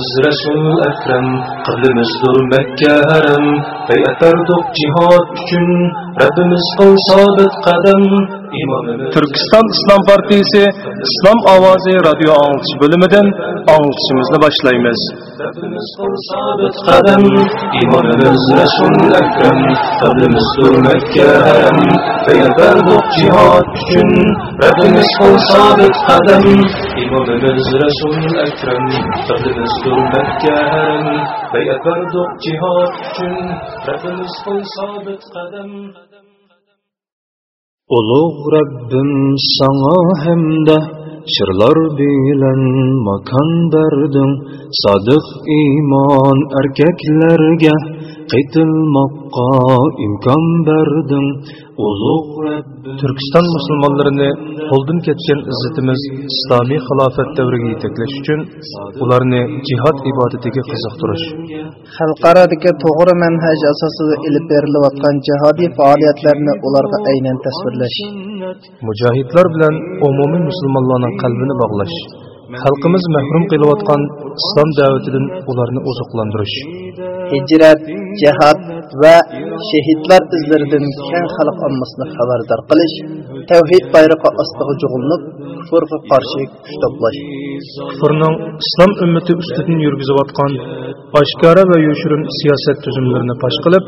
Biz Resul Ekrem, kıblimizdir Mekke harem, beyat verdik cihad üçün, Rabbimiz kıl sabit kadem. İmamımız Türkistan İslam Partisi İslam Avazı Radyo Anlatışı bölümünden anlatışımızı başlayımız. Rabbimiz kıl sabit kadem. İmamımız Resul Ekrem, kıblimizdir Mekke harem, beyat verdik cihad üçün, Rabbimiz kıl sabit kadem. İmamımız Resul Ekrem, kıblimizdir Mekke harem, beyat verdik cihad üçün, Rabbimiz kıl sabit kadem. Ulug' Rabbim sango hamda shirlar bilan makon berding sodiq iymon erkaklarga qaytilmoqqa imkon berding Türkistan musulmonlarini qo'ldan ketgan izzatimiz islomiy xilofat davriga yetaklash uchun ularni jihod ibodatiga qiziqtirish. Xalqarodagi to'g'ri manhaj asosida ilib berilayotgan jihodiy faoliyatlarni ularga aynan tasvirlash. Mujohidlar bilan umumiy musulmonlarning qalbini bog'lash xalqimiz mahrum qilayotgan islom da'vatidan ularni oziqlantirish hijrat jihad va shahidlar izlaridan keng xalq ommasini xabardor qilish tavhid bayrog'i ostiga jug'ilib, kufrga qarshi kuch to'plash. Kufrning islom ummati ustidan yurgizayotgan oshkora va yoshirin siyosat tuzumlarini fosh qilib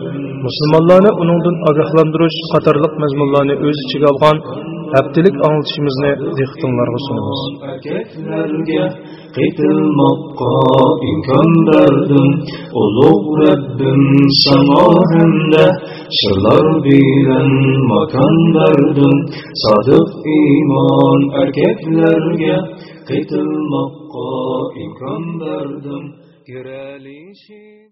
musulmonlarni uningdan ogohlantirish qatorliq mazmunlarni o'z ichiga olgan haftalik anglitishimizni dehqonlarga sunamiz. Erkaklarga qaytilmoqqa imkon berdim ulug' Rabbim sana hamda shirlar bilan makon berdim sodiq iymon erkaklarga qaytilmoqqa imkon berdim kiralishi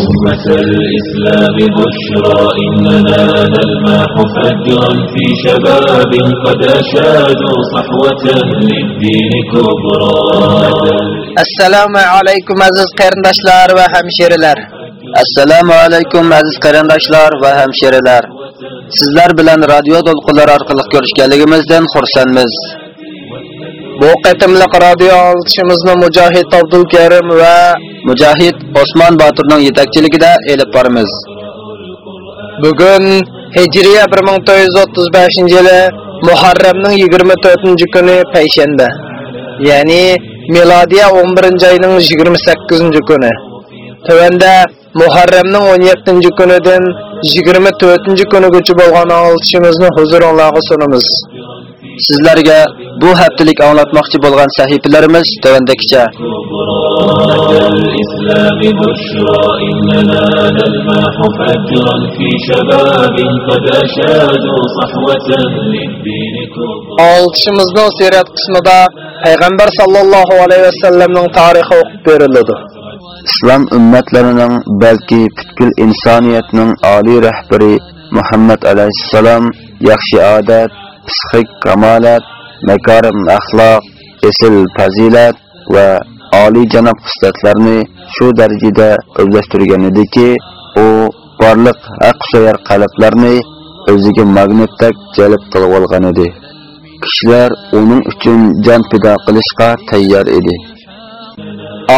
أمة الإسلام بشرى إننا نلمح فجرا في شباب قد أشادوا صحوة للدين كبرى assalomu alaykum aziz qarindoshlar va hamshiralar assalomu alaykum aziz qarindoshlar va hamshiralar sizlar bilan radio to'lqinlari orqali ko'rishganligimizdan xursandmiz bu qatimliq radio olishimizni mujohid abdul karim va mujohid Osman Batur'un yetekçiliği de elip varımız. Bugün Hicriye 1935 yılı Muharrem'nin 24. günü peşinde. ya'ni Miladiye 11. ayının 28. günü. Tövende Muharrem'nin 17. günüden 24. günü gücü bolğan ağılçımızın huzurunlağı sunumuz. sizlarga bu haftalik anglatmoqchi bo'lgan sahifalarimiz tovandagicha oltishimizning siyrat qismida payg'ambar sallallohu alayhi vasallamning tarixi o'qib berildi islom ummatlarining balki butkul insoniyatning oliy rahbari muhammad alayhissalom yaxshi odat psixik kamolat makarim axloq esil fazilat va oliyjanob xislatlarni shu darajada o'zlashtirgan ediki u borliq aqsoyar qalblarni o'ziga magnitdek jalb qilib olgan edi kishilar uning uchun jon fido qilishga tayyor edi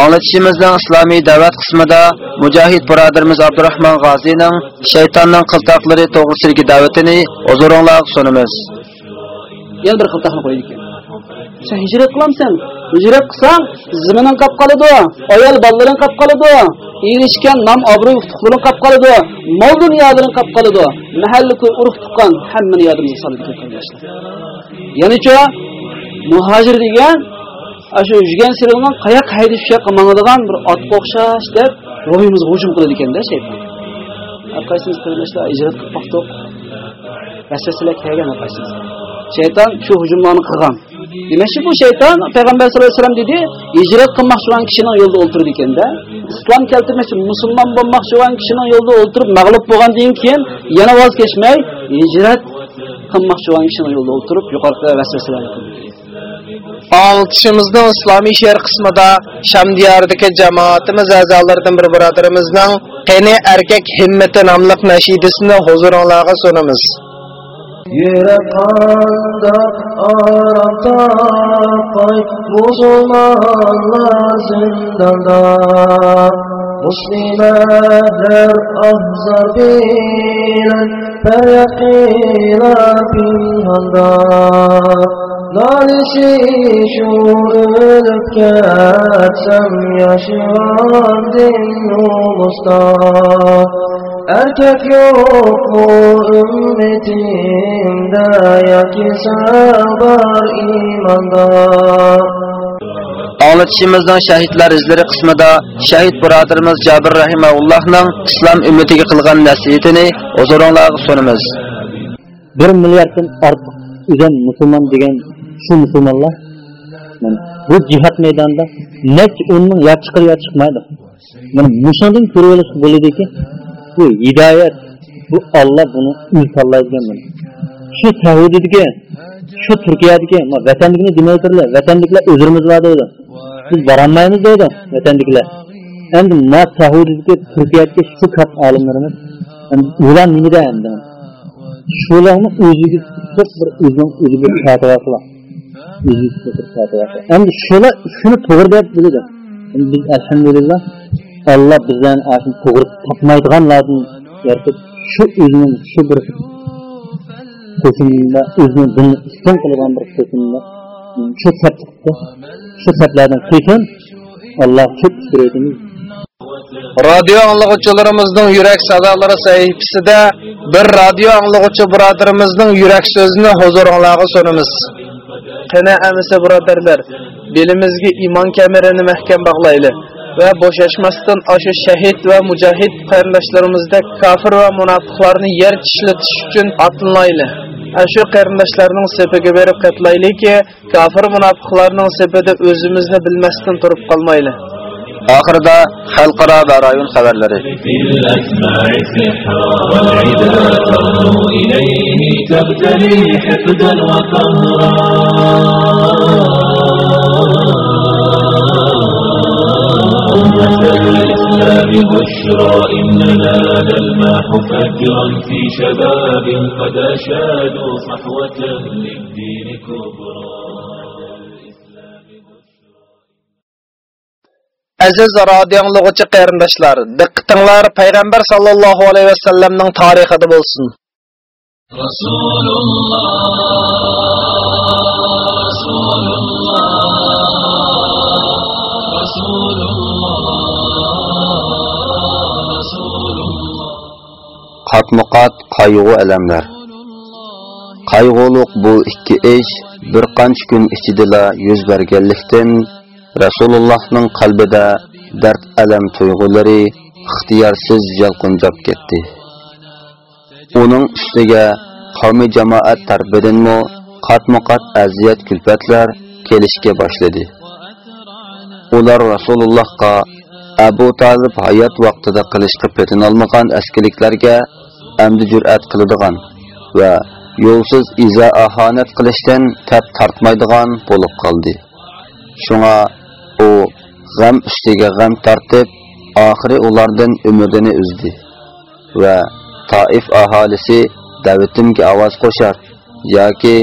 Anlatışımızın İslami da'vat qismida mujohid birodarimiz Abdurrahmon G'oziyning shaytonning qiltoqlari to'g'risidagi da'vatini huzuringizga sunamiz. Yana bir qiltaqni ekan sen hijrat qilamsan hijrat qilsang zimining qolib qoladi. Ayol bolalaring qolib qoladi. Erishgan nom obro' huquqlaring qolib qoladi. Mol dunyolaring qolib qoladi. Mahalla urug' tuqqan hammani yodimizga solib ketganlar yanicha muhojir degan shu yurgan siringdan qayoqqa haydab shu yoqqa mangadigan bir otga o'xshash deb ruhimizga hujum qiladi ekanda shayton. Har qaysimiz qarindoshlar ijrat qilib boqdik vasvasalar kelgan har qaysimiz. Shayton shu hujumlarni qilgan demakchi bu shayton payg'ambar sallallohu alayhi vasallam dedi hijrat qilmoqchi bo'lgan kishining yo'lida o'ltirdi ekanda islom keltirmoqchi musulmon bo'lmoqchi bo'lgan kishining yo'lida o'ltirib mag'lub bo'lgandan keyin yana voz kechmay hijrat qilmoqchi bo'lgan kishini yo'lida o'ltirib yuqorida vasvasalarni qildi Anlatışımızın islomiy şehir qismida Şam diyarındaki jamoatimiz a'zolaridan bir birodarimizning Qeni erkak himmati nomli nəşidisini huzuringlarga sunamiz Yürek anda arata kay Müslümanlar zindanda. Müslim ehler ahzar bilen Feryakila pinhanda Lalisi şu ölüp geçsem Yaşıvan din ulusda Erkek yok mu ümmetimde? Ya ki sen var imanda. Anlatışımızın şehitler izleri kısmında şehit birodarimiz Jabir Rahimahullah'ның İslam ümmetiga qilgan nasihatini huzurunlarga sunumuz. bir milliarddan ortiq o'zan musulmon degan shu musulmonlar bu jihad maydonida necha o'n ming yo chiqar yo chiqmaydi mana mushundan ko'rib olish bo'ladiki bu hidoyat bu olloh buni uy shu tavhididagi shu turkiyadiki vatanlikni demaydilar vatanliklar o'zimiz bor deydi biz borolmaymiz deydi vatanliklar endi ma tavhididagi turkiyadagi shu kat olimlarimiz endi ular nimada endi? Shularni o'ziga tutib bir o'zini o'ziga fatvo qiladi o'ziga tutib bir endi shular shuni to'g'ri deb biladi endi biz alhamdulillah Allah bizlarni ashuni to'g'ri topmaydiganlardan yaratib shu o'zining shu bir qo'shinda o'zini dinni ustun qilgan bir qo'shinda şu sapda şu saplardan qilsin Allah çok şükür etamiz Radyo anlıqçılarımızın yürek sadaları sayfasında bir radyo anlıqçı birodarimizning yurak so'zini huzurunlarga sunumuz. Qani amisi birodarlar, belimizga iymon kamarini mahkam bog'layli va bo'shashmasdan oshu shahid va mujohid qarindoshlarimizda kofir va munofiqlarni yer tishlatish uchun otlanayli. Shu qarindoshlarning sepiga berib qatlaylikki, kofir munofiqlarning sepida o'zimizni bilmasdan turib qolmayli. Oxirida xalqaro va rayon xabarlari. في الأسماع سحرا والعدا ترنو إليه تبتلي حقدا وقهرا أمة الإسلام بشرى إننا نلمح فجرا في شباب قد أشادوا صحوة للدين كبرى Aziz radio anlıqçı qarindoshlar, diqqatinglar payg'ambar sallallohu alayhi vasallamning tarixida bo'lsin. رسول Qatmuqat qayg'u alamlar. Qayg'uluq bu ikki ish bir qancha kun ichidala yuz berganlikdan Rasulullohning qalbida dard alam tuyg'ulari ixtiyorsiz yalqinjab ketdi. Uning ustiga qavmi jamoat tarbiyadanmi qatmuqat aziyat kulfatlar kelishga boshladi. Ular Rasulullohga Abu Talib hayot vaqtida qilishga petinolmagan askarliklarga amdi jur'at qiladigan va yo'lsiz izo ahonat qilishdan tap tortmaydigan bo'lib qoldi. Shunga u g'am ustiga g'am tortib, oxiri ulardan umidini uzdi va Taif aholisi da'vatimga ovoz qo'shar yoki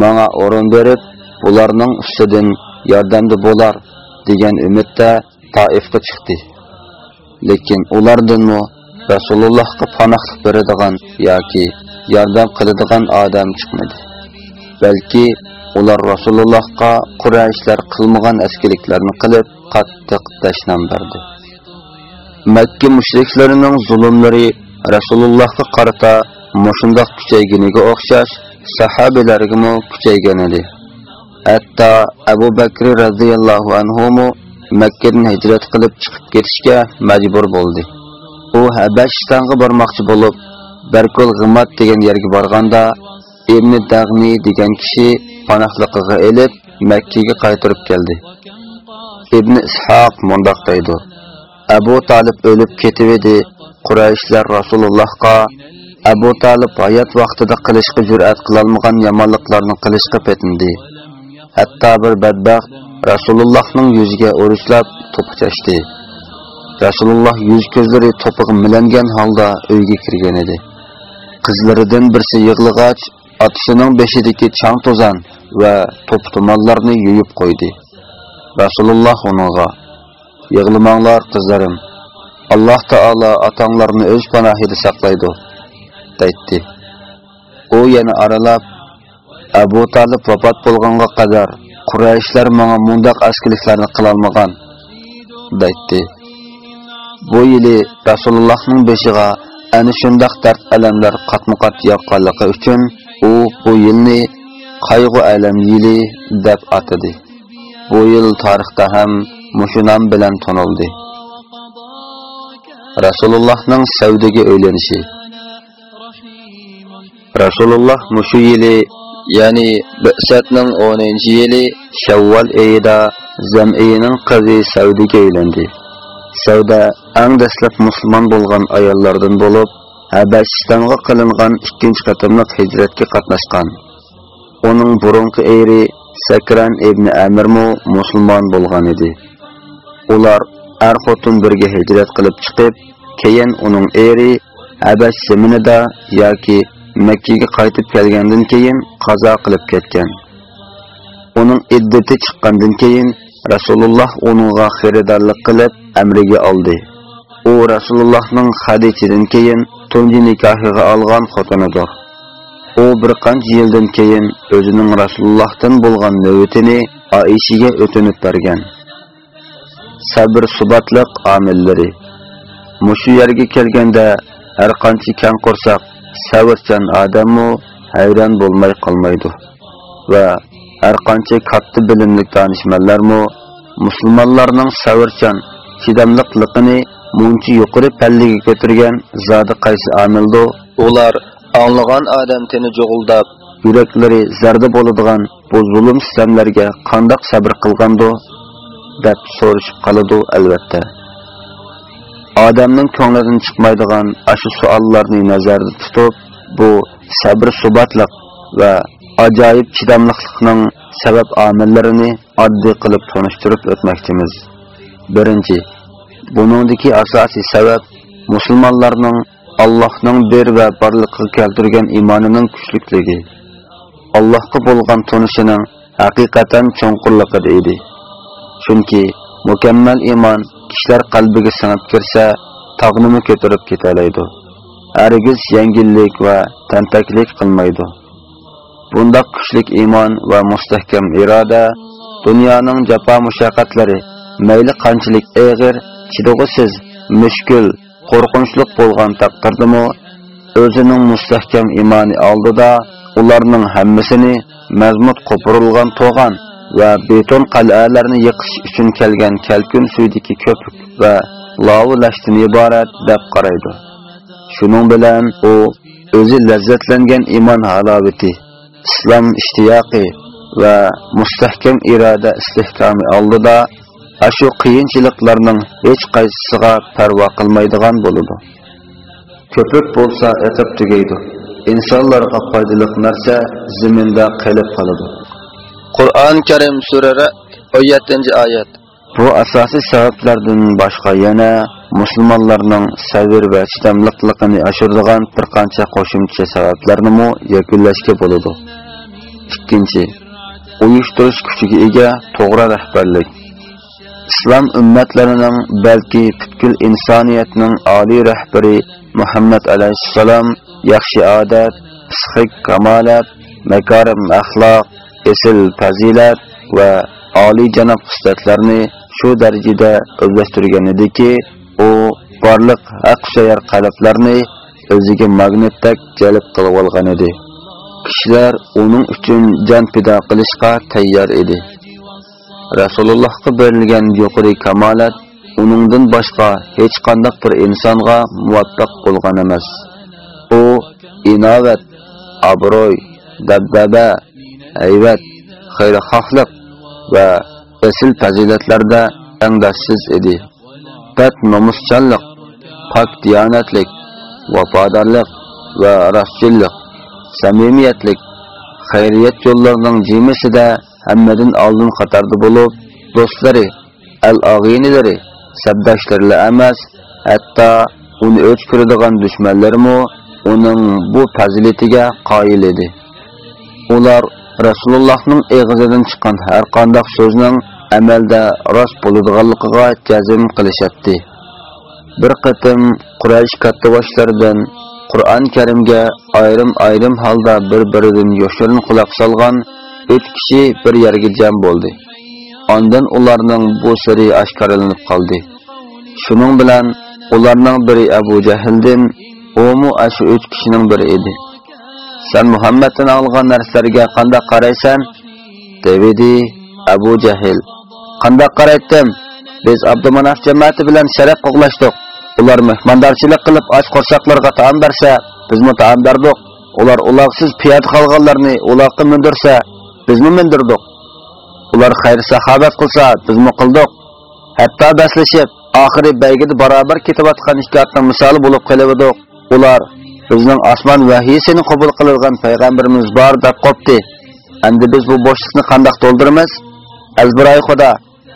menga o'rin berib, ularning ustidan yordamda bo'lar degan umidda toifga chiqdi. Lekin ulardanmi Rasulullohga panohlik beradigan yoki yordam qiladigan odam chiqmadi. Balki ular Rasulullohga Qurayshlar qilmagan askarliklarni qilib, qattiq tashnam berdi. Makka mushriklarining zulmlari Rasulullohga qarata mushundoq kuchayganiga o'xshash sahobalarga mo kuchaygan edi. Hatto Abu Bakr radhiyallohu anhu Makkadan hijrat qilib chiqib ketishga majbur bo'ldi. U Habashistonga bormoqchi bo'lib, Barkul G'imat degan yerga borganda ibn Dag'ni degan kishi panohliqiga elib Makkaga qaytirib keldi. Ibn Ishoq mundoq deydi: Abu Talib o'lib ketib edi. Qurayshlar Rasulullohga Abu Talib hayot vaqtida qilishga jur'at qilolmagan yomonliklarni qilishga petindi. Hatto bir badbaxt Rasulullohning yuziga urishlab to'pichashdi. Rasululloh yuz ko'zlari to'piq milangan holda uyga kirgan edi. Qizlaridan birsi yig'lig'ach, otasining beshidagi chang to'zan va to'p-tumonlarni yuyib qo'ydi. Rasululloh uningga: "Yig'lamanglar, qizlarim. Alloh taolo otanglarni o'z panohida saqlaydi." deydi. U yana aralab Abu Talib vafot bo'lganga qadar Qurayshlar menga mundaq askiliklarni qilolmagan olmagan. Bu yili Rasulullohning beshiga ana shundoq dard alamlar qatma-qat yoqqanligi uchun u bu yilni qayg'u alam yili deb atadi. Bu yil tarixda ham mushunam bilan tonildi. Rasulullohning savdiga o'ylanishi Rasululloh mushu yili, ya'ni Bi'satning 10-yili Shavvol oyida Zam'iyaning qizi Savdiga uylandi. Savda eng dastlab musulmon bo'lgan ayollardan bo'lib, Habashistonga qilingan ikkinchi qatimliq hijratga qatnashgan. Uning burunqi eri Sakran ibn Amirmu musulmon bo'lgan edi. Ular er xotin birga hijrat qilib chiqib, keyin uning eri Habash zaminida yoki Makkaga qaytib kelgandan keyin qazo qilib ketgan. Uning iddati chiqqandan keyin Rasululloh uningga xaridorlik qilib amriga oldi. U Rasulullohning Xadijadan keyin tunji nikohiga olgan xotinidir. U bir qancha yildan keyin o'zining Rasulullohdan bo'lgan navbatini Oishaga o'tinib bergan. Sabr subatliq omillari. Mushu yerga kelganda har qancha kang qo'rsoq savrchan odammu hayron bo'lmay qolmaydi va har qancha katta bilimli donishmandlarmu musulmonlarning savrchan chidamliqligini muncha yuqori pallaga ko'targan zodi qaysi omildi ular anglagan odam tini jo'g'ildab yuraklari zarda bo'ladigan bu zulm sistemlarga qandoq sabr qilgandi deb so'rashib qoladi albatta. Odamning ko'nglidan chiqmaydigan ashu savollarni nazarda tutib bu sabr subatliq va ajoyib chidamliqlikning sabab omillarini oddiy qilib tanishtirib o'tmoqchimiz birinchi buningdiki asosiy sabab musulmonlarning allohning bir va borliqqa keltirgan iymonining kuchlikligi allohga bo'lgan tunishining haqiqatan cho'nqurligida edi chunki mukammal iymon kishilar qalbiga singib kirsa tog'nimi ko'tarib ketalaydi. Hargiz yengillik va tantaklik qilmaydi. Bundoq kuchlik iymon va mustahkam iroda dunyoning jafo mushaqqatlari mayli qanchalik og'ir chidog'isiz mushkul qo'rqinchliq bo'lgan taqdirdimi, o'zining mustahkam imoni oldida ularning hammasini mazmut qo'pirilgan to'g'an va beton qal'alarni yiqish uchun kelgan kalkun suydagi ko'pik va lovulashdan iborat deb qaraydi. Shuning bilan u o'zi lazzatlangan iymon halovati, islom ishtiyoqi va mustahkam iroda istihkomi oldida ashu qiyinchiliklarning hech qaysisiga parvo qilmaydigan bo'ladi. Ko'pik bo'lsa eqib tugaydi. Insonlarga foydali narsa zaminda qilib qoladi. Qur'on Karim surasi 17-oyat. Bu asosiy sabablardan boshqa yana musulmonlarning sabr va chidamliqligini oshiradigan bir qancha qo'shimcha sabablarni mu yakunlashga bo'ladi. Ikkinchi, uyushtirish kuchiga ega to'g'ri rahbarlik. Islom ummatlarining balki butkul insoniyatning oliy rahbari Muhammad alayhissalom yaxshi odat, psixik kamolat, makarim axloq esil fazilat va oliy janob xislatlarni shu darajada o'zlashtirgan ediki, u barliq haq sayar qalblarni o'ziga magnetdak jalb qilib olgan edi. Kishilar uning uchun jon fido qilishga tayyor edi. Rasulullohga berilgan yuqori kamolat uningdan boshqa hech qanday bir insonga muvaffaq bo'lgan emas. U inovat, obro'y, dabdaba haybat xayrixohlik va asl fazilatlarda tangdoshsiz edi pat nomuschanlik pok diyonatlik vafodorlik va rostchillik samimiyatlik xayriyat yo'llarining jimisida hammadan oldin qatorda bo'lib do'stlari al og'inilari sabdoshlari emas hatto uni o'ch ko'radigan dushmanlarimi uning bu fazilatiga qoyil edi. Ular rasulullohning og'zidan chiqqan har qanday so'zning amalda rost bo'ladiganligiga jazm qilishyapti bir qatim quraysh kattaboshlaridan qur'on karimga ayrim ayrim holda bir biridan yoshirin quloq solgan uch kishi bir yerga jam bo'ldi. Ondan ularning bu siri oshkoralanib qoldi. Shuning bilan ularning biri abu jahldan umu ashu uch kishining biri edi. San muhammaddan olgan narsalarga qanday qaraysan? devidi abu jahl. Qanday qaraytdim? Biz abdumanaf jamoati bilan sharaf qo'g'lashdik ular mehmondorchilik qilib och qo'rsoqlarga taom bersa bizmi taom berdik ular uloqsiz piyoda qolganlarni uloqqa mindirsa bizmi mindirdik ular xayr sahobat qilsa bizmi qildik hatto baslashib oxiri baygida barobar ketayotgan ikki misoli bo'lib qolaverdik ular bizning osmon vahiyisini qabul qilgan payg'ambarimiz bor deb qopdi endi biz bu bo'shliqni qandoq to'ldiramiz? Azbiroy xudo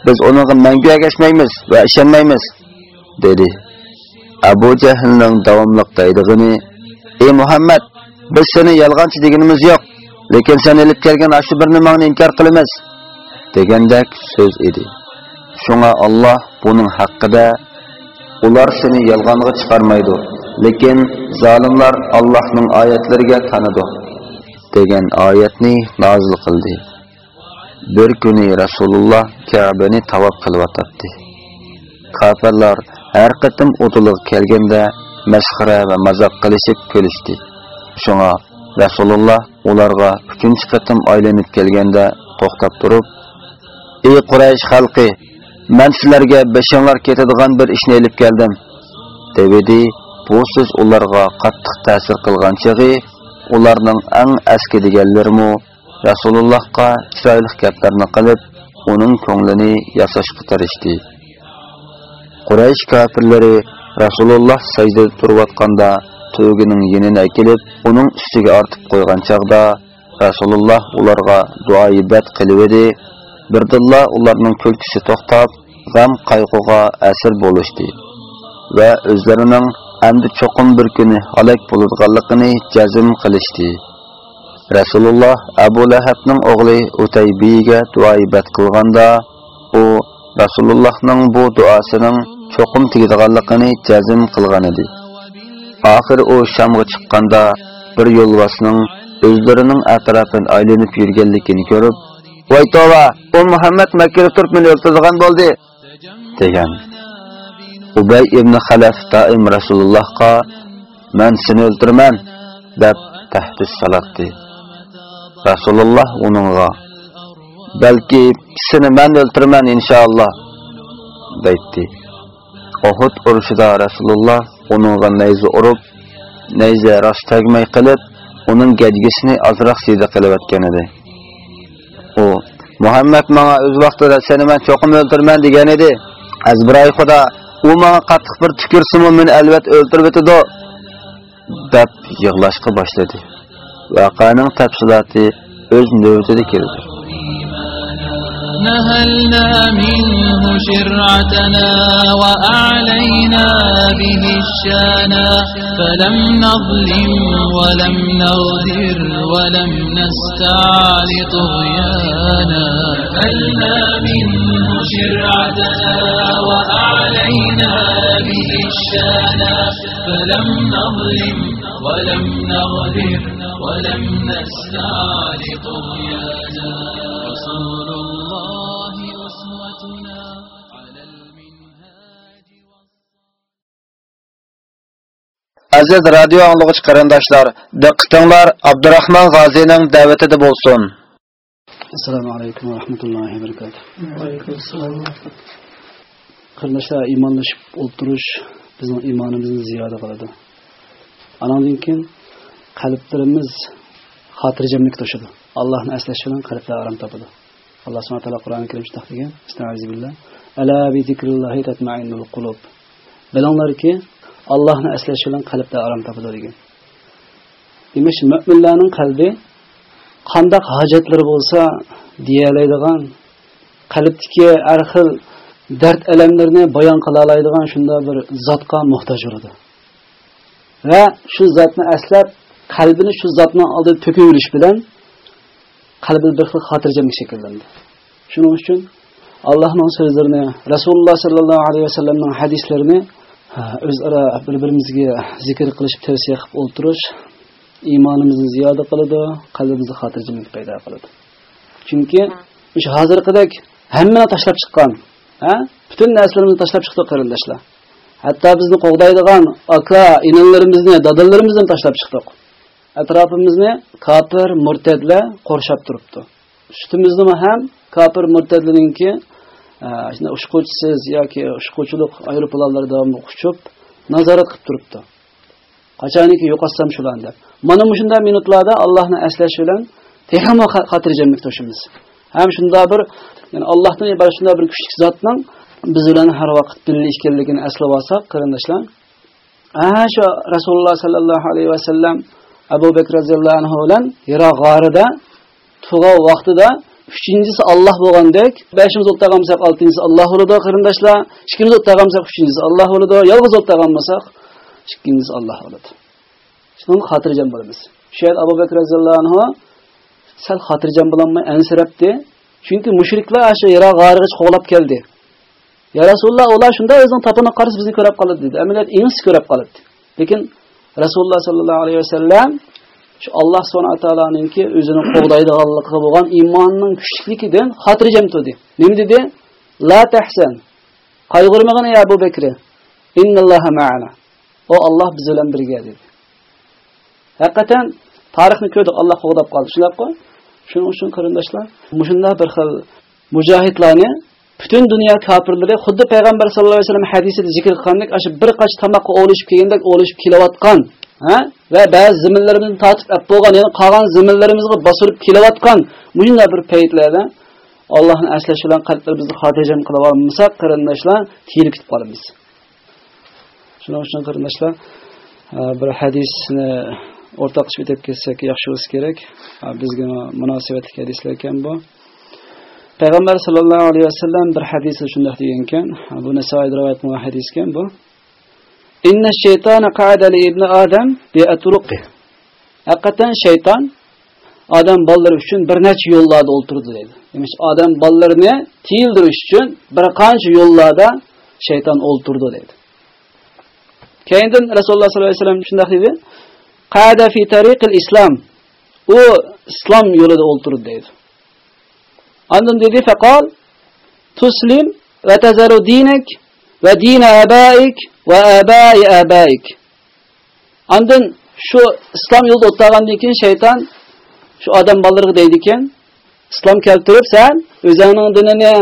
biz uningga mangu agashmaymiz va ishonmaymiz dedi. Abu jahlning davomliq daydig'ini ey muhammad biz seni yolg'onchi deganimiz yo'q. Lekin sen elib kelgan shu bir nimangni inkor qilamiz degandek so'z edi. Shunga Alloh buning haqida ular seni yolg'onga chiqarmaydi lekin zolimlar allohning oyatlariga tanidi degan oyatni nozil qildi. Bir kuni rasululloh kabani tavob qilyotibdi. Kofirlar har qatim o'tiliq kelganda masxara va mazoq qilishib kulishdi. Shunga rasululloh ularga uchinchi qatim aylanib kelganda to'xtab turib ey quraysh xalqi man sizlarga beshinglar ketadigan bir ishni ilib keldim dedi bu so'z ularga qattiq ta'sir qilgan chig'i ularning eng aski deganlarmu rasulullohga chiroyli gaplarni qilib uning ko'nglini yasashga tirishdi quraysh kofirlari rasululloh sajdada turayotganda tugining yenini kelib uning ustiga ortib qo'ygan chog'da rasululloh ularga duoibat qilib edi. Birdilla ularning kulkisi to'xtab g'am qayg'uga asir bo'lishdi va o'zlarining endi cho'qim bir kuni halak bo'ladiganligini jazm qilishdi. Rasululloh abu lahabning o'g'li utaybiyga duoibat qilganda u rasulullohning bu duosining cho'qim tegadiganligini jazm qilgan edi. Oxiri u shamga chiqqanda bir yo'lbosning o'zlarining atrofini aylanib yurganligini ko'rib voy tova u muhammad makkada turib meni o'ltiradigan bo'ldi degan ubay ibn xalaf doim rasulullohga "Men seni o'ltiraman deb tahdid salatdi. rasululloh uningga balki seni men o'ltiraman inshaalloh deydi uhud urushida rasululloh uningga nayza urib nayza rost tagmay qilib uning gajgisini sida qilib qilayotgan edi. U muhammad menga o'z vaqtida seni men cho'qim o'ldirman degan edi. Azbiroy xudo u menga qattiq bir tukirsimu men albat o'ldirib o'tadi deb yig'lashga boshladi. Vaqaning tafsiloti o'z navbatida keldi. نهلنا منه شرعتنا وأعلينا به الشانا فلم نظلم ولم نغدر ولم نستعل طغيانا. نهلنا منه شرعتنا وأعلينا به الشانا فلم نظلم ولم نغدر ولم نستعل طغيانا. رسول الله aziz radio anglag'ich qarindoshlar diqqatinglar abdurahmon g'oziyning da'vatida bo'lsin. Assalomu alaykum va rahmatullohi va barakatuh. Qarindoshlar iymonlashib o'tirish bizning iymonimizni ziyoda qiladi. Anandan keyin qalblarimiz xotirjamlik to'shadi. Allohni eslash bilan qalblar orom topadi. Alloh subhana taolo qur'oni karim shundoq degan Astagfirullah. ala bi zikrillahi tatma'innul qulub. Bilinglarki allohni eslash bilan qalblar orom topadi degan demak mo'minlarning qalbi qandaq hojatlari bo'lsa deyalaydigan qalbdagi har xil dard alamlarni bayon qila oladigan shunday bir zotga muhtoj bo'ladi va shu zotni aslab qalbini shu zotni oldida to'kaverish bilan qalbi bir xil xotirjamlik shakllandi shuning uchun allohning so'zlarini rasululloh sollallohu alayhi vasallamning hadislarini o'zaro bir birimizga zikr qilishib tavsiya qilib o'tirish iymonimizni ziyoda qiladi qalbimizda xotirjamlik paydo qiladi. Chunki o'sha hozirgidek hammani tashlab chiqqan ha butun narsalarimizni tashlab chiqdi qarindoshlar. Hatto bizni qo'g'daydigan aka inillarimizni dadillarimizni tashlab chiqdik atrofimizni kofir murtadlar qurshab turibdi. Ustimizni ham kofir murtadlarningki shunday uchquvchisiz yoki uchquvchilik aeroplanlar davomli uchib nazorat qilib turibdi. Qachoniki yo'qotsam shularni deb. Mana shunday minutlarda allohni eslash bilan tehamo xotirjamlik to'shimiz ham shunday bir ya'ni allohdan iborat shunday bir kuchli zotning biz bilan har vaqt birga ekanligini eslab olsak qarindoshlar ana shu rasululloh sollallohu alayhi vasallam abu bakr roziyallohu anhu bilan hiro g'orida tug'ov vaqtida uchinchisi olloh bo'lgandek beshimiz o'ttirgan bo'lsak oltinchisi olloh bo'ladi qarindoshlar ikkimiz o'ttirgan bo'lsak uchinchisi olloh bo'ladi yolg'iz o'ttirgan bo'lsak ikkinchisi olloh bo'ladi shuni xotirjam bo'lamiz shu abu bakr roziyallohu anhu sal xotirjam bo'lolmay ansirabdi chunki mushriklar shu hiro g'origa qo'g'lab keldi ya rasululloh ular shunda o'zining topini qarisi bizni ko'rib qoladi dedi. Amaliyot ingiz ko'rib qoladi lekin rasululloh sollallohu alayhi vasallam shu alloh subhana taoloninki o'zini qo'g'daydiganligi bo'lgan iymonning kuchligidan xotirjam turdi nima dedi? La tahsan qayg'urmagin ey abu bakr. Innalloha ma'ana. O alloh biz bilan birga dedi. Haqiqatan tarixni ko'rdik alloh qo'g'dab qoldi. Shunaqa shuning uchun qarindoshlar shunday bir xil mujohidlarni butun dunyo kofirlari xuddi payg'ambar sallallohu alayhi vasallam hadisida zikr qilgandek shu bir qach tomoqqa o'lishib kelgandek o'lishib kelayotgan ha? Va ba'zi ziminlarimizni tortib olib bo'lgan ya'ni qolgan ziminlarimizga bosilib kelayotgan bunday bir paytlarda allohni aslash bilan qalblarimizni xotirjam qilib olmasak qarindoshlar tiyilib ketib qolamiz shuning e, uchun qarindoshlar bir hadisni o'rtaqishib qilib o'tib ketsak yaxshi bo'lsa kerak e, bizga munosabatli hadislar ekan bu. Payg'ambar sallallohu alayhi vasallam bir hadisda shunday degan ekan bu nasoiy rivoyat qilgan hadis ekan bu. Inna shaytona qa'ada li ibn adam bi atruqi haqiqatan shayton odam bolalari uchun bir necha yo'llarda o'ltirdi deydi demak odam bolalarini tiyildirish uchun bir qancha yo'llarda shayton o'ltirdi deydi keyindan rasululloh sollallohu alayhi vasallam shunday dedi qa'ada fi tariqil islom u islom yo'lida o'ltirdi deydi Ondan dedi faqal tuslim ve tezaru dinek ve dine abaik ve abai abaik. Ondan şu İslam yolda o'tgandan keyin shayton shu odam bolalarga deydi ekan islom keltirib san o'zining dinini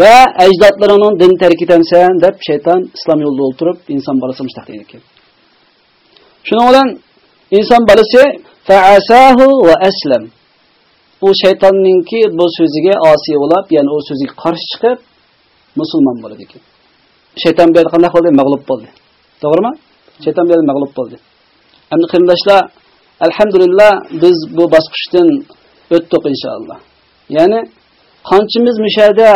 va ajdodlarining din tark etamsan deb shayton islom yo'lida o'ltirib inson bolasi mushtaq deydi ekan shuning bilan inson bolasi fa'asahu va aslam u shaytonninki bu so'ziga osiy bo'lib ya'ni u so'ziga qarshi chiqib musulmon bo'ladi ekan shayton bu yerda qanday bo'ldi mag'lub bo'ldi. To'g'rimi? Shayton bu yerda mag'lub bo'ldi. Endi qarindoshlar alhamdulillah biz bu bosqichdan o'tdik inshaalloh. Ya'ni qanchamiz mushayda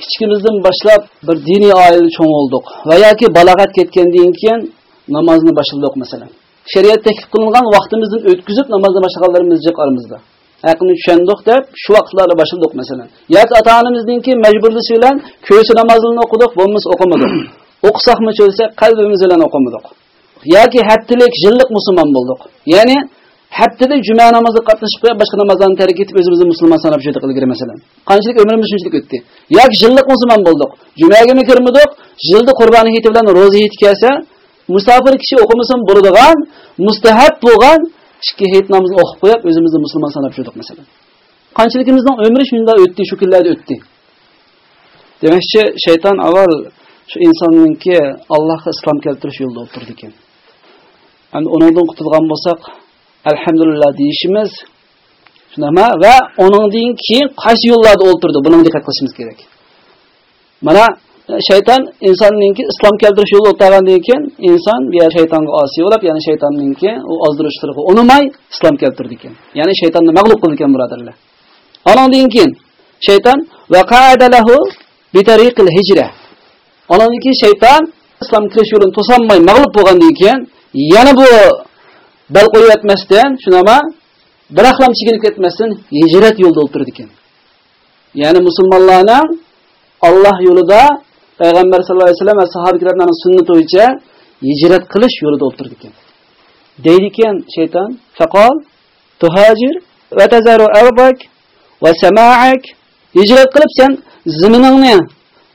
kichkimizdan boshlab bir diniy oilada cho'ng bo'ldik va yoki balog'at ketgandan keyin namozni boshladik masalan. Shariat taklif qilingan vaqtimizni o'tkazib namozni boshlaganlarimiz jiq oramizda. Aqlni tushundik deb shu vaqtlarda boshladik masalan. Yoki ota onamizningki majburlashi bilan ko'si namozini o'qidik bo'lmasa o'qimadik o'qisakmi cho'lsak qalbimiz bilan o'qimadik yoki haftalik yillik musulmon bo'ldik. Ya'ni haftada juma namozida qatnashib qo'yib boshqa namozlarni tark etib o'zimizni musulmon sanab yurdik ilgari masalan. Qanchalik umrimiz shunchalik o'tdi? Yoki yillik musulmon bo'ldik. Jumagami kirmadik yilda qurboni hiti bilan ro'za hiti kelsa musofir kishi o'qimasam bo'ladigan mustahab bo'lgan ikki hit namozni o'qib qo'yib o'zimizni musulmon sanab yurdik masalan qanchaligimizning umri shunday o'tdi shu kunlarda o'tdi demakchi shayton avval shu insonningki allohga islom keltirish yo'lida o'tirdi ekan endi undan qutulgan bo'lsak alhamdulillah deyishimiz Shunama va uningdan keyin qaysi yo'llarda o'ltirdi? Buni diqqat qilishimiz kerak. Mana shayton insonninki islom keltirish yo'li o'tagandan keyin inson bu yer shaytonga osiy bo'lib, ya'ni shaytonninki u ozdirish qilib unimay islom keltirdi ekan. Ya'ni shaytonni mag'lub qildi ekan birodarlar. Ondan keyin shayton va lahu bi hijra. Keyin shayton islom kirish yo'lini to'sanmay mag'lub bo'lgandan keyin yana bu bal qo'yib etmasdan, shunama bir ahlam chekinib ketmasdan hijrat yo'lida o'tirdi ekan. Ya'ni musulmonlarning Alloh yo'lida payg'ambar sallallohu alayhi vasallam va sahoba sunnati bo'yicha hijrat qilish yo'lida o'tirdi ekan. Deydi ekan shayton, faqol tuhajir va tazaru arbak va sama'ak hijrat qilib sen ziminingni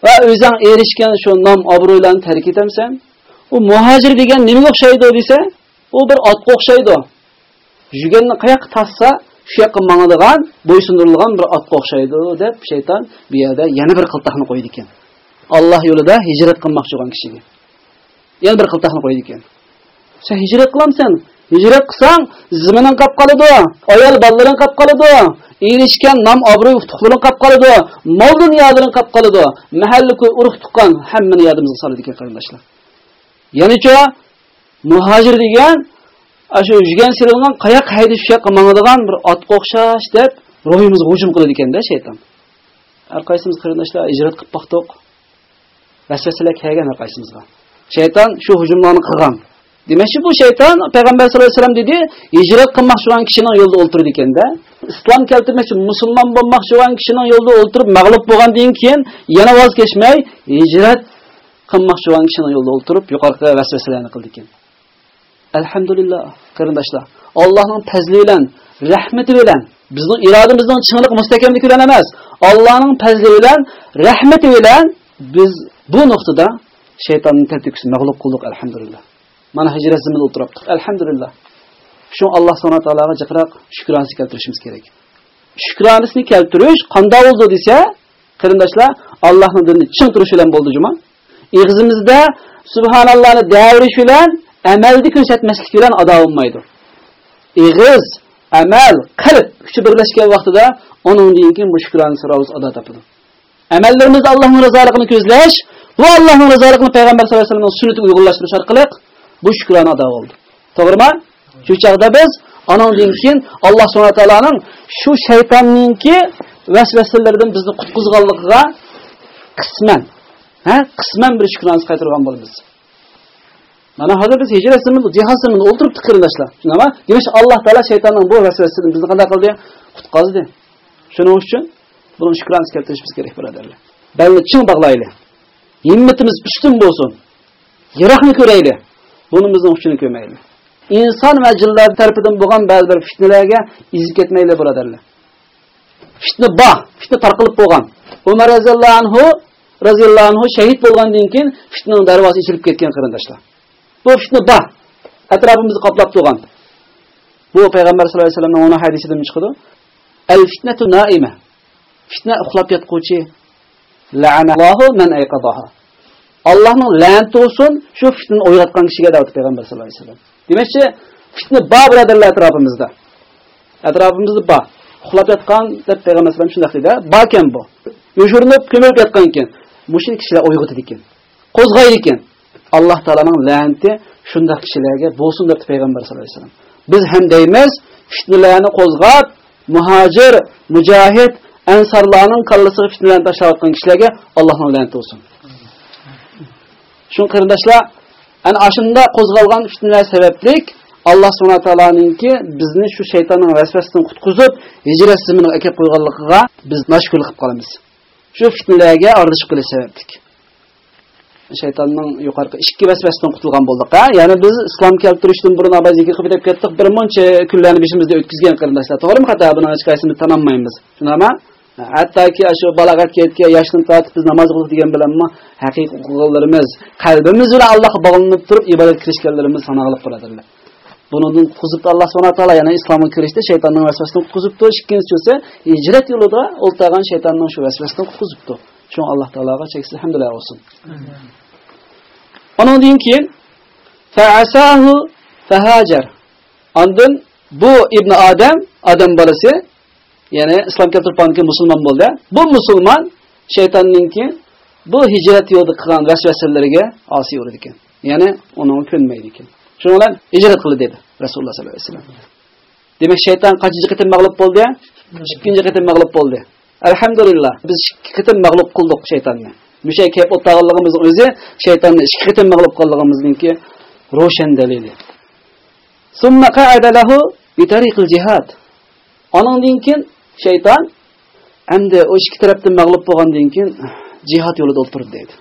va o'zing erishgan shu nom obro'larni tark etamsan. U muhojir degan nimaga o'xshaydi desa, u bir otga o'xshaydi. Yuganni qayoqqa tassa, shu yoqqa mangadigan, bo'ysundirilgan bir otga o'xshaydi deb shayton bu yerda yana bir qiltaqni qo'ydi ekan. Alloh yo'lida hijrat qilmoqchi bo'lgan kishiga. Yana bir qiltaqni qo'ydi ekan. Sen hijrat qilamsan. Hijrat qilsang, zimining qolib qoladi, ayol bolalaring qolib qoladi, erishgan nom obro' utuqlaring qolib qoladi, mol dunyolaring qolib qoladi. Mahalla ko'y urug' tuqqan hammani yodimizga soladi ekan qarindoshlar. ya'nicha muhojir degan ashu yurgan sirilgan qayoq haydish yoqqa mangadigan bir otga o'xshash deb ruhimizga hujum qiladi ekanda shayton. Har qaysimiz qarindoshlar hijrat qilib boqdik. Vasvasalar kelgan har qaysimizga. Shayton shu hujumlarni qilgan. Demakchi bu shayton payg'ambar sollallohu alayhi vasallam dedi, hijrat qilmoqchi bo'lgan kishining yo'lda o'ltirdi ekanda. Islom keltirmoqchi, musulmon bo'lmoqchi bo'lgan kishining yo'lda o'ltirib mag'lub bo'lgandan keyin yana voz kechmay hijrat qilmoqchi bo'lgan kishini yo'lda o'ltirib yuqorqi vasvasalarni qildi ekan. Alhamdulillah, qarindoshlar. Allohning fazli bilan, rahmati bilan, bizning irodamizning chinlik mustahkamligi bilan emas, Allohning fazli bilan, rahmati bilan biz bu nuqtada shaytonning tartibini mag'lub qildik alhamdulillah. Mana hijrat zimida o'tiribdik. Alhamdulillah. Shu Alloh subhanahu taologa jiqroq shukronasi keltirishimiz kerak. Shukronisini keltirish qanday bo'ldi desa, qarindoshlar, Allohning dinini chin turish bilan bo'ldi juma. Ig'zimizda subhanallohni davrish bilan amalni ko'rsatmaslik bilan ado bo'lmaydi. Ig'iz, amal, qalb kuchi birlashgan vaqtida undan keyin bu shukrona so'rovuz ado topadi. Amallarimiz Allohning rizoligini ko'zlash, va Allohning rizoligini payg'ambar sollallohu alayhi vasallamning sunnatiga uyg'unlashtirish orqali bu shukrona ado bo'ldi. To'g'rimi? Shu chaqda biz anondan keyin Alloh subhanahu va shu shaytonningki vasvasalaridan bizni qutqizganligiga qisman, ha, qisman bir shukrona qaytargan bo'lamiz. Mana hozir biz hijratimiz, jihozimizni o'ltirib tiqirinlashlar. Shunama? Demak, Alloh taolo shaytonning bu vasvasasidan bizni qanday qildi? Qutqazdi. Shuning uchun buni shukrona keltirishimiz kerak birodarlar. Balni chin bog'layli. Himmatimiz ustun bo'lsin. Yiroqni ko'rayli. Buni bizning uchun ko'mayli. Inson va jinlar tarafidan bo'lgan ba'zi bir fitnalarga izib ketmayli birodarlar. Fitna bor, fitna tarqalib bo'lgan. Umar roziyallohu anhu roziyallohu anhu shahid bo'lgandan keyin fitnaning darvozi ichilib ketgan qarindoshlar. Bu fitna bor. Atrofimizni qoplab turgan. Bu payg'ambar sollallohu alayhi vasallamning ona hadisidan chiqadi. Al fitnatu naima. Fitna uxlab yotquvchi la'anallohu man ayqadaha. Allohning la'nati bo'lsin shu fitnani o'yg'atgan kishiga da'vat payg'ambar sollallohu alayhi vasallam. Demakchi, fitna bor birodarlar atrofimizda. Atrofimizda bor. Uxlab yotgan deb payg'ambar sollallohu shunday dedi, bor ekan bu. Yoshirinib ko'milib yotgan ekan. Mushrik kishilar o'yg'otadi ekan. Qo'zg'aydi ekan. Alloh taolaning la'nati shunday kishilarga bo'lsin deb payg'ambar sollallohu alayhi vasallam. Biz ham deymiz, fitnalarni qo'zg'ab, muhojir, mujohid, Ensarlarının kallısı fitnelerini taşlar atkan kişilerge Allah'ın lanet olsun. Şun kırdaşlar, en aşında kozgalgan fitneler sebeplik Allah subhanahu taala'nın ki bizni şu şeytanın vesvesesinden kutkuzup hicret simini akep koyganlıkıga biz naşkul kılıp kalamız. Şu fitnelerge ardışıp kılı sebeplik. Shaytonning yuqorqi ikki vasvasidan qutulgan bo'ldik. Ha? Ya'ni biz islom keltirishdan burun abay zikr qilib deb ketdik. Bir muncha kunlarni beshimizda o'tkazgan qarindoshlar. To'g'rimi? Xato buni hech qaysimiz tanonmaymiz. Shunami? Hattoki shu balogatga yetgan yoshdan tortib biz namoz o'qib degan bilanmi haqiqiy o'qiganlarimiz qalbimiz bilan Allohga bog'lanib turib ibodat qilishganlarimiz sanoqliq qoladilar Bundan qutqizibdi Alloh subhanahu taolo yana islomga kirishda shaytonning vasvasasidan qutqizibdi. Ikkinchisi esa hijrat yo'lida o'ltagan shaytonning shu vasvasasidan qutqizibdi. Shu Alloh taologa cheksiz hamdlar olsun. Ondan keyin fa'asahu fahajar. Ondan bu ibn Adam, Adam bolasi ya'ni islom keltirib musulmon bo'ldi bu musulmon shaytonninki bu hijrat yo'lida qilgan vasvasalariga osiy uradi ekan ya'ni uni ko'nmaydi ekan shuning bilan hijrat qildi dedi rasululloh sollallohu alayhi vasallam demak shayton qancha qatim mag'lub bo'ldi ikkinchi qatim mag'lub bo'ldi alhamdulillah biz ikki qatim mag'lub qildik shaytonni musha kelib o'tirganligimizning o'zi shaytonni ikki qatim mag'lub qilganligimizningki ro'shan dalili summa qa'ada lahu bi tariqil jihad Onundan keyin shayton endi o ikki tarafdan mag'lub bo'lgandan keyin jihad yo'lida o'tirdi deydi.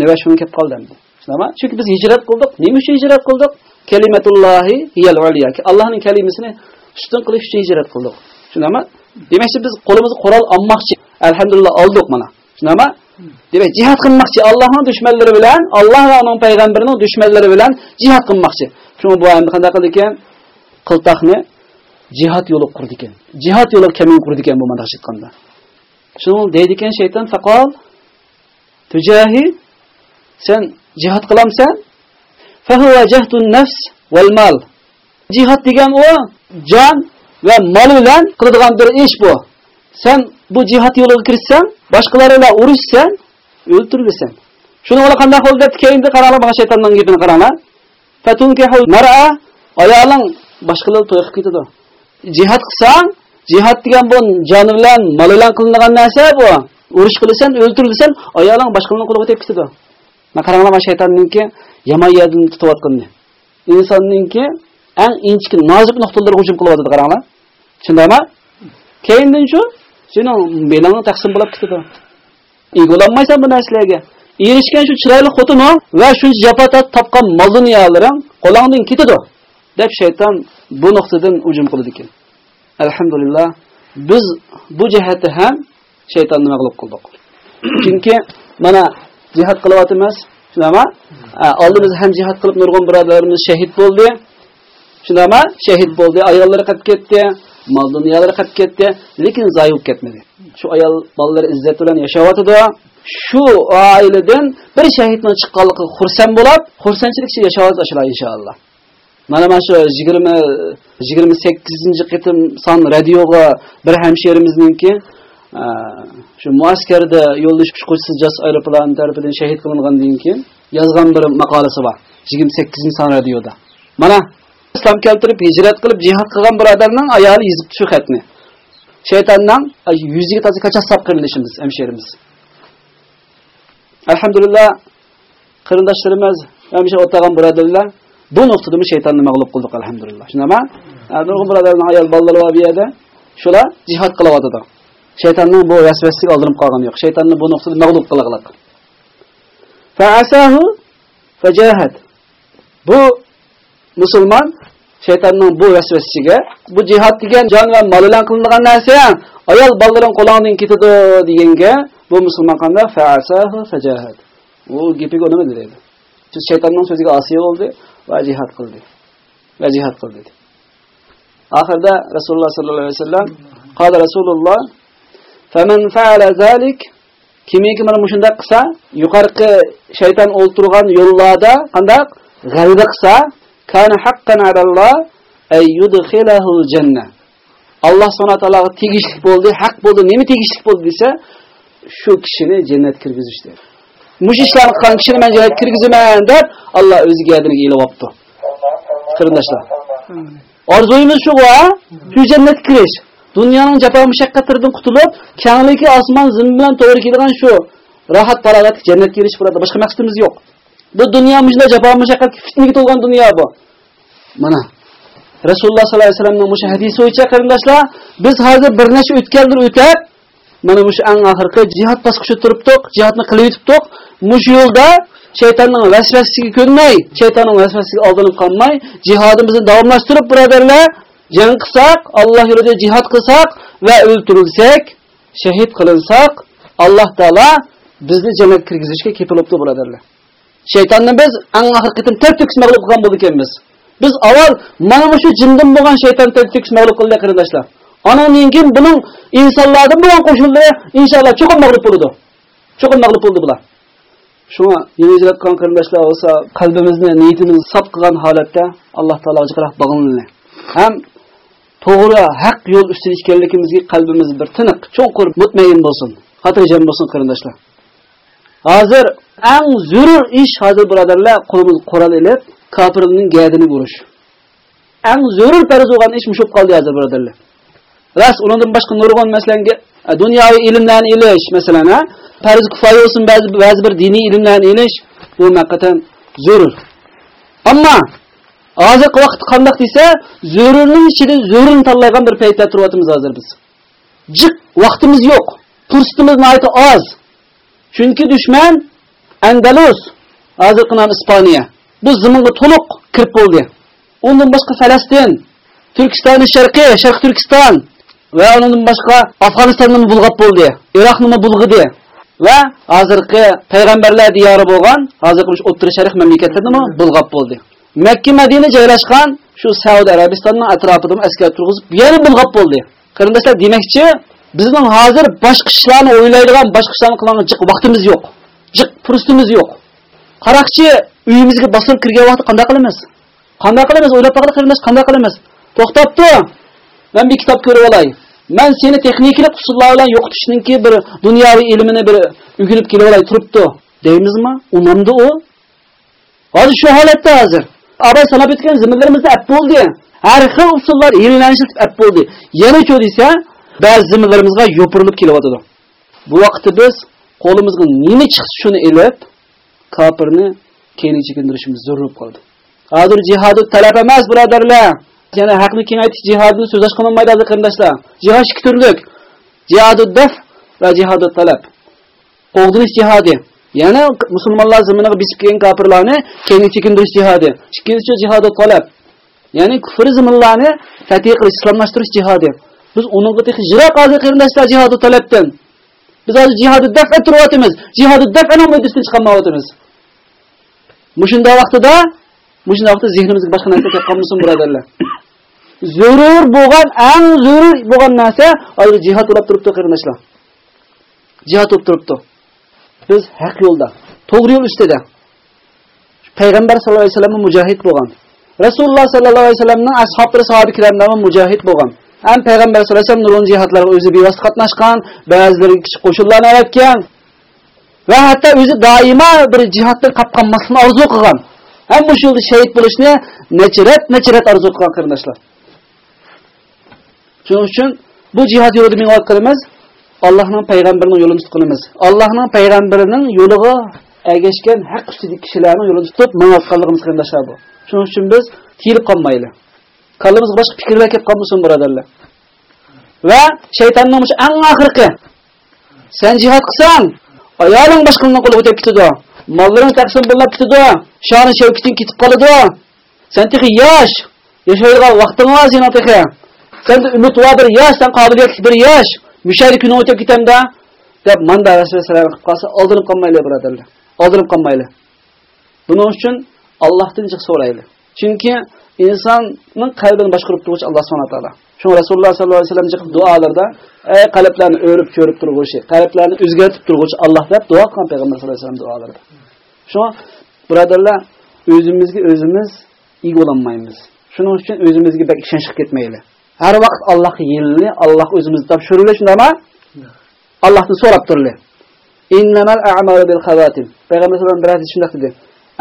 Nima shunga kelib qoldi endi. Shunami? Chunki biz hijrat qildik. Nima uchun hijrat qildik? Kalimatullohi hiyal uliya. Allohning kalimasini ustun qilish uchun hijrat qildik. Shunami? Demakchi biz qo'limizni qurol olmoqchi. Alhamdulillah oldik mana. Shunami? Demek jihad qilmoqchi Allah'ın dushmanlari bilan, Alloh va uning peygamberinin dushmanlari bilan jihad qilmoqchi. Shuni bu ayında qanday kıldıkken, ekan? Qiltaqni jihad yo'li qurdi ekan. Jihad yo'li kamin qurdi bu mana chiqqanda. Şunu deydi şeytan shayton tücahi, tujahid sen jihad kılamsan, Fa huwa jahdun nafs wal mal. Jihad degan o, jon va mol bilan qiladigan bir ish bu. Sen bu jihad yo'liga kirsan, boshqalar bilan urushsan, o'ltirilsan. Shuni ular qanday qildi deb keyinda qaranglar, bu shaytonning gapini qaranglar. Fatunkihul mar'a ayoling boshqalar to'y qilib ketadi. jihad qilsang, jihad degan bu jon bilan, mol bilan qilinadigan narsa bu. Urush qilsan, o'ltirilsan, ayoling boshqalarning qo'liga tegib ketadi. Mana qaranglar, mana shaytonninki yomon yerdan tutayotganini. Insonninki eng inchki nozik nuqtalarga hujum qilyapti, qaranglar. Shundaymi? Keyindan shu seni belingni taqsim bo'lib ketadi. Egolanmaysan bu narsalarga. Erishgan shu chiroyli xotini va shuncha jafotat topgan mol dunyolaring qo'lingdan ketadi. deb shayton bu nuqtadan hujum qildi ekan. Alhamdulillah biz bu jihatda ham shaytonni mag'lub qildik. Chunki mana jihad qilyapmiz, shunama? Oldimizda ham jihad qilib nurg'un birodarlarimiz shahid bo'ldi. Shunama? Shahid bo'ldi, ayollari qolib ketdi, mol dunyolari qilib ketdi, lekin zoyi ketmadi. Shu ayol bolalar izzat bilan yashayotdi. Shu oiladan bir shahidning chiqqanligi xursand bo'lib, xursandchilik ichida yashayotdi inshaalloh. Mana mana shu 20 28 qitim son radioga bir hamshirimizniki e, shu muaskarda yo'llash kuchquchisiz jas aeroplani tarafidan shahid qilingandan keyin yozgan bir maqolasi bor 28 son radioda. Mana islom keltirib hijrat qilib jihad qilgan birodarning ayoli yozib shu xatni. Shaytondan yuziga toza kachasab qirilishimiz hamshirimiz. Alhamdulillah qarindoshlarimiz, hamisha o'tagan birodarlar bu nuqtada shaytonni mag'lub qildik alhamdulillah. Shunama? Nurg'un birodarning ayol bolalari va bu yerda shular jihad qilyapti. Shaytonning bu vasvasiga oldirib qolgani yo'q. Shaytonni bu nuqtada mag'lub qilag'liq. Fa'asahu fajahad. Bu musulmon shaytonning bu vasvasiga, bu jihad degan jon va mol bilan qilinadigan narsa, ayol bolalaring qo'lingdan ketadi deganga, bu musulmon qanday fa'asahu fajahad. U gapiga nima deydi? Shaytonning so'ziga osiy bo'ldi. va jihad qildi. Va jihad qildi. Oxirda Rasululloh sollallohu alayhi vasallam qala Rasululloh faman fa'ala zalik kimiki mana shunday qilsa, yuqorqi shayton o'ltirgan yo'llarda qanday g'alaba qilsa, kana haqqan alalloh ay yudkhilahu janna. Alloh subhanahu va taologa tegishli bo'ldi, haq bo'ldi, nima tegishli bo'ldi desa, shu kishini jannatga kirgizish dedi. mush ishlarni qilgan kishini men jannatga kirgizaman deb Alloh o'ziga yadiriga ilib Qarindoshlar. Orzuyimiz shu va shu jannatga kirish. Dunyoning jafo mushaqqatlaridan qutulib, kangligi osmon zim bilan to'g'ri kelgan shu rohat farog'atga jannatga kirish bo'ladi. Bu dunyo mujda jafo mushaqqat fitnaga to'lgan dunyo bu. Mana Rasululloh sollallohu alayhi vasallamning mush hadisi bo'yicha qarindoshlar, biz hozir bir necha o'tgandir o'tib, mana mush eng oxirgi jihad bosqichida turibdik, jihadni qilib yetibdik. Mush yo'lda shaytonning vasvasasiga ko'nmay, shaytonning vasvasasiga aldanib qolmay, jihadimizni davomlashtirib, birodarlar, jang qilsak, Alloh yo'lida jihad qilsak va o'ltirilsak, shahid qilinsak, Alloh taolo bizni jannatga kirgizishga kepil bo'libdi, birodarlar. Shaytonni biz ang oxirgi qitim tartibsiz mag'lub qilgan bo'lganmiz. Biz avval mana shu jindan bo'lgan shayton tartibsiz mag'lub qildi qarindoshlar. anandan keyin buning insonlardan bo'lgan qo'shildi inshaalloh cho'qim mag'lub bo'ladi. Cho'qim mag'lub bo'ldi bular. shunga yengillatgan qarindoshlar bo'lsa, qalbimizni, niyatimizni saf qilgan holatda Alloh taologa jiqroq bag'inli. Ham to'g'ri haq yo'l ustida ekanligimizga qalbimiz bir tiniq chuqur mutmain bo'lsin xotirjam bo'lsin qarindoshlar hozir eng zarur ish hozir birodarlar qo'limiz qurol ilib kofirning gadini urish eng zarur farz bo'lgan ish mushib qoldi hozir birodarlar. Ras undan boshqa nurg'on masalan dunyoviy ilmlarni ilish masalan ha farz kifoya bo'lsin ba'zi bir diniy ilmlarni ilish bu haqiqatan zarur ammo hozirgi vaqt qandoq desa zarurning ichida zarurni tanlagan bir paytda turyapmiz hozir biz. Jiq vaqtimiz yo'q fursatimiz nihoyatda oz. Chunki dushman andalus hozirgi nom ispaniya. Bu ziminga to'liq kirib bo'ldi. Undan boshqa falastin turkistoni sharqiy sharq turkiston va undan boshqa afg'onistonni bulg'ab bo'ldi iroqni bulg'idi va hozirgi payg'ambarlar diyori bo'lgan hozirgi o'rta sharq mamlakatlarini bulg'ab bo'ldi. Makka madina joylashgan shu saudiya arabistonning atrofida askar turg'izib yana bulg'ab bo'ldi. Qarindoshlar demakchi bizning hozir boshqa ishlarni o'ylaydigan boshqa ishlarni qiladigan jiq vaqtimiz yo'q jiq fursatimiz yo'q qaraqchi uyimizga bosib kirgan vaqtda qanday qilamiz qanday qilamiz o'ylab boqaylik qarindosh qanday qilamiz to'xtabdi man bir kitob ko'rib olay. Man seni texnikalik usullar bilan yo'qitishniki bir dunyoviy ilmini bir o'rganib kelib olay turibdi deymizmi unamdi u hozir shu holatda hozir abay sanab o'tgan ziminlarimizda ap bo'ldi har xil usullar yenilanishib ap bo'ldi yana cho desa ba'zi ziminlarimizga yopirilib kelyotidi bu vaqtda biz qo'limizga nima chiqsa shuni ilib kofirni keyin chekindirishimiz zarur qoldi hozir jihodi talab emas birodarlar yana haqni keng aytish jihodini so'zlash qilinmaydi hozir qarindoshlar jihod ikki turlik jihodi daf va jihodi talab qo'g'dinish jihodi yana musulmonlar ziminiga bisib kelgan kofirlarni keyin chekindirish jihodi ikkinchisi jihodi talab ya'ni kufr ziminlarni fatih qilish islomlashtirish jihodi biz unga tehi jiroq hozir qarindoshlar jihodi talabdan. Biz hozir jihodi daf turyapmiz jihodi dafani muddasidan chiqolmayapmiz. Mushunda vaqtida mushunda vaqtda zehnimizga boshqa narsa kelib qolmasin birodarlar. Zarur bo'lgan eng zarur bo'lgan narsa hozir jihod bo'lib turibdi qarindoshlar jihod bo'lib turibdi. Biz haq yo'lda to'g'ri yo'l ustida. Payg'ambar sallallohu alayhi vasallam mujohid bo'lgan. Rasululloh sollallohu alayhi vasallamning ashoblari sahoba ikramlari mujohid bo'lgan. Ham payg'ambar sallallohu alayhi vasallam nurg'un jihatlarga o'zi bevosita qatnashgan ba'zilari kichik qo'shinlarni yaratgan va hatto o'zi doimo bir jihatdan qolib qolmaslikni orzu qilgan. Ham shu yo'lda shahid bo'lishni nechirat nechirat orzu qilgan qarindoshlar. Shuning uchun bu jihod yo'lida minayotganimiz allohning payg'ambarining yo'lini tutqanimiz allohning payg'ambarining yo'liga ergashgan haq ustidagi kishilarning yo'lini tutib minayotganligimiz qarindoshlar bu. Shuning uchun biz tiyilib qolmaylik. Kallamizga boshqa fikrlar kelib qolmasin birodarlar. Va shaytonning eng oxirgi. Sen jihod qilsang ayoling boshqaning qo'liga o'tib ketadi. Mollaring taqsim bo'lib ketadi. Shoni shavkating ketib qoladi. Sen tehi yosh yashaydigan vaqting bor seni tehi senda umid bor bir yosh sen qobiliyatli bir yosh mushayli kuni o'tib ketamda deb manda vasvasalar qilib qolsa oldirib qolmayli birodarlar. Oldirib qolmayli. Buning uchun allohdan jiq so'rayli. Chunki insonning qalbini boshqarib turuvchi alloh subhana taolo shu rasululloh sollallohu alayhi vasallam jiq duolarda ey qalblarni o'rib ko'rib turg'uvchi qalblarni o'zgartib turg'uvchi alloh deb duo qilgan payg'ambar sallallohu alayhi vasallam duolarida shu birodarlar o'zimizga o'zimiz ega bo'lolmaymiz shuning uchun o'zimizga bak ishonch qilib ketmayli har vaqt allohga yelli alloh o'zimizni topshirili shundaymi allohdan so'rab turli innamal a'malu bil xavatim payg'ambar sallallohu alayhi vasallam dedi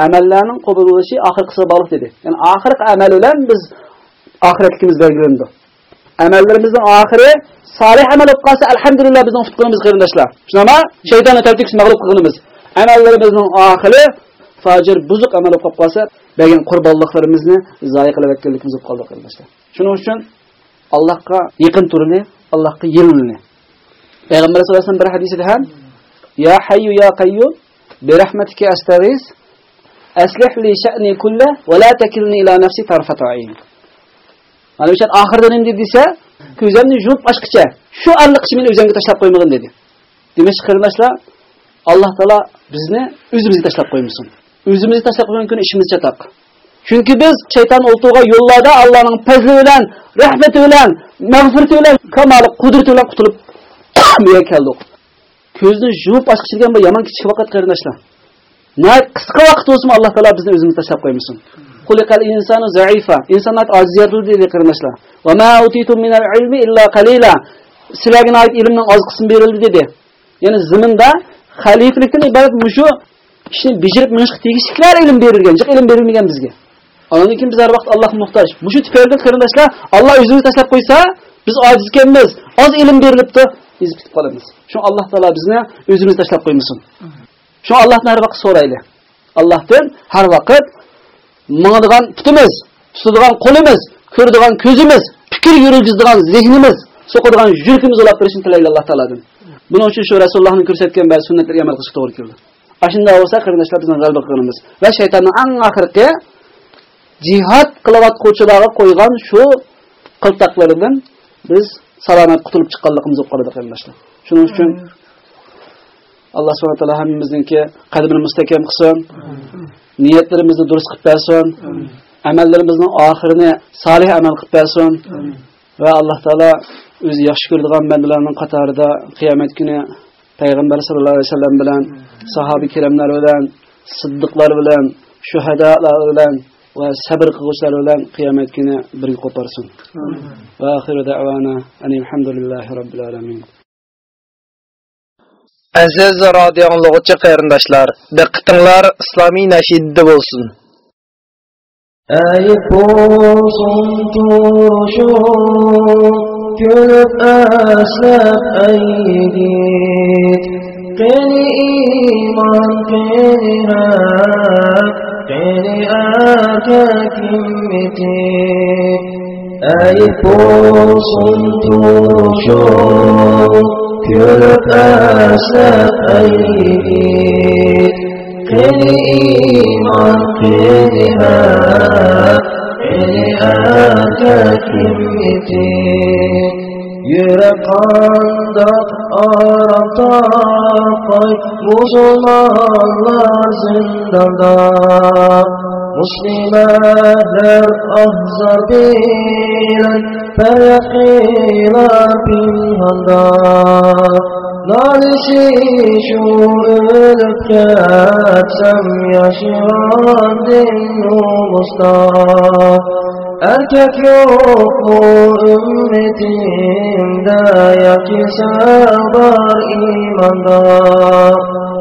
əməllərinin qəbul olunuşu axir qısabalıqdır. Yəni axirlik əməl olan biz axirətlikimiz belgilendir. Əməllərimizin axiri salih əməl olub qalsa, elhamdülillah bizim tutqunumuz qardaşlar. Şunama şeytanı təbdik məğlub qılğınımız. Əməllərimizin axiri facir buzuq əməl olub qalsa, bəyin qurbanlıqlarımızı zayi qılıb etdiklikimiz olub qaldı qardaşlar. Şunun üçün Allahqa yaxın turunu, Allahqa yelini. Peyğəmbər sallallahu əleyhi və səlləm bir hədisdə həm: "Ya Hayyu ya Qayyum, bi rahmetike əstəğis" aslih li sha'ni kulla va la takilni ila nafsi tarfata ayn mana o'sha oxirida nima dedi desa ko'zimni yumib ochqicha shu anliq ishimni o'zimga tashlab qo'ymagin dedi demak qarindoshlar alloh taolo bizni o'zimizga tashlab qo'ymasin o'zimizga tashlab qo'ygan kuni ishimiz chatoq chunki biz shayton o'ltirgan yo'llarda allohning fazli bilan rahmati bilan mag'firati bilan kamoli qudrati bilan qutulib bu yerga keldik ko'zni yumib ochqicha degan bu yomon kichik vaqt qarindoshlar qisqa vaqt bo'lsin alloh taolo bizni o'zimizga tashlab qo'ymasin xuliqal insanu zaifa. İnsanlar aciz yaratıldı dedi qardaşlar. Ve ma utitum minal ilmi illa qalila. Sizlarga ait ilmning oz qismi berildi dedi. Ya'ni ziminda xalifalikdan iborat mushu ishni bijirib minishga tegishliklar ilm berilgan, jiq ilm berilmagan bizga. Ondan keyin biz har vaqt Allohga muhtoj. Mushu tufayli qarindoshlar, Alloh o'zini tashlab qo'ysa, biz ojiz ekanmiz. Oz ilm berilibdi, biz bitib qolamiz. Shu Alloh taolo bizni o'zimiz tashlab qo'ymasin. Shu Allohdan har vaqt so'rayli. Allohdan har vaqt mangadigan putimiz, tutadigan qo'limiz, ko'radigan ko'zimiz, fikr yurgizadigan zehnimiz, so'qadigan yuragimiz ulab berishini tilayli Alloh taoladan. Buning uchun shu Rasulullohning ko'rsatgan ba'zi sunnatlarga amal qilishga to'g'ri keldi. Ashunda bo'lsa qarindoshlar bizning g'alaba qilganimiz va shaytonning eng oxirgi jihad qilayotquvchilarga qo'ygan shu qiltaqlaridan biz salomat qutulib chiqqanligimiz bo'lib qoladi qarindoshlar. Shuning uchun alloh subhanahu taolo hammamizniki qalbini mustahkam qilsin. Niyatlarimizni durust qilib bersin. Amallarimizning oxirini solih amal qilib bersin. Va alloh taolo o'zi yaxshi ko'radigan bandalarning qatorida qiyomat kuni payg'ambar sallallohu alayhi vasallam bilan sahobiy kiramlar bilan siddiqlar bilan shuhadolar bilan va sabr qilguvchilar bilan qiyomat kuni birga qo'parsin va oxiru da'vana alhamdulillahi robbil alamin. Aziz radio anglagıcı qarindoshlar, diqqatinglar islomiy nashidda bo'lsin. Ayıp olsun turuşu, gülüp eslep eygit. Qeni iman, qeni hak, qeni erkek immeti. Ayıp olsun turuşu, gülüp eslep eygit. Qeni iman, qeni hak, qeni erkek immeti. Yürek kandak arafta koy Musulmanlar zindanda مسلمات أخزبيلا فيقينا في الهدى Narişişul ülketsem yaşayan dinumuzda Erkek yok mu ümmetimde ya ki var imanda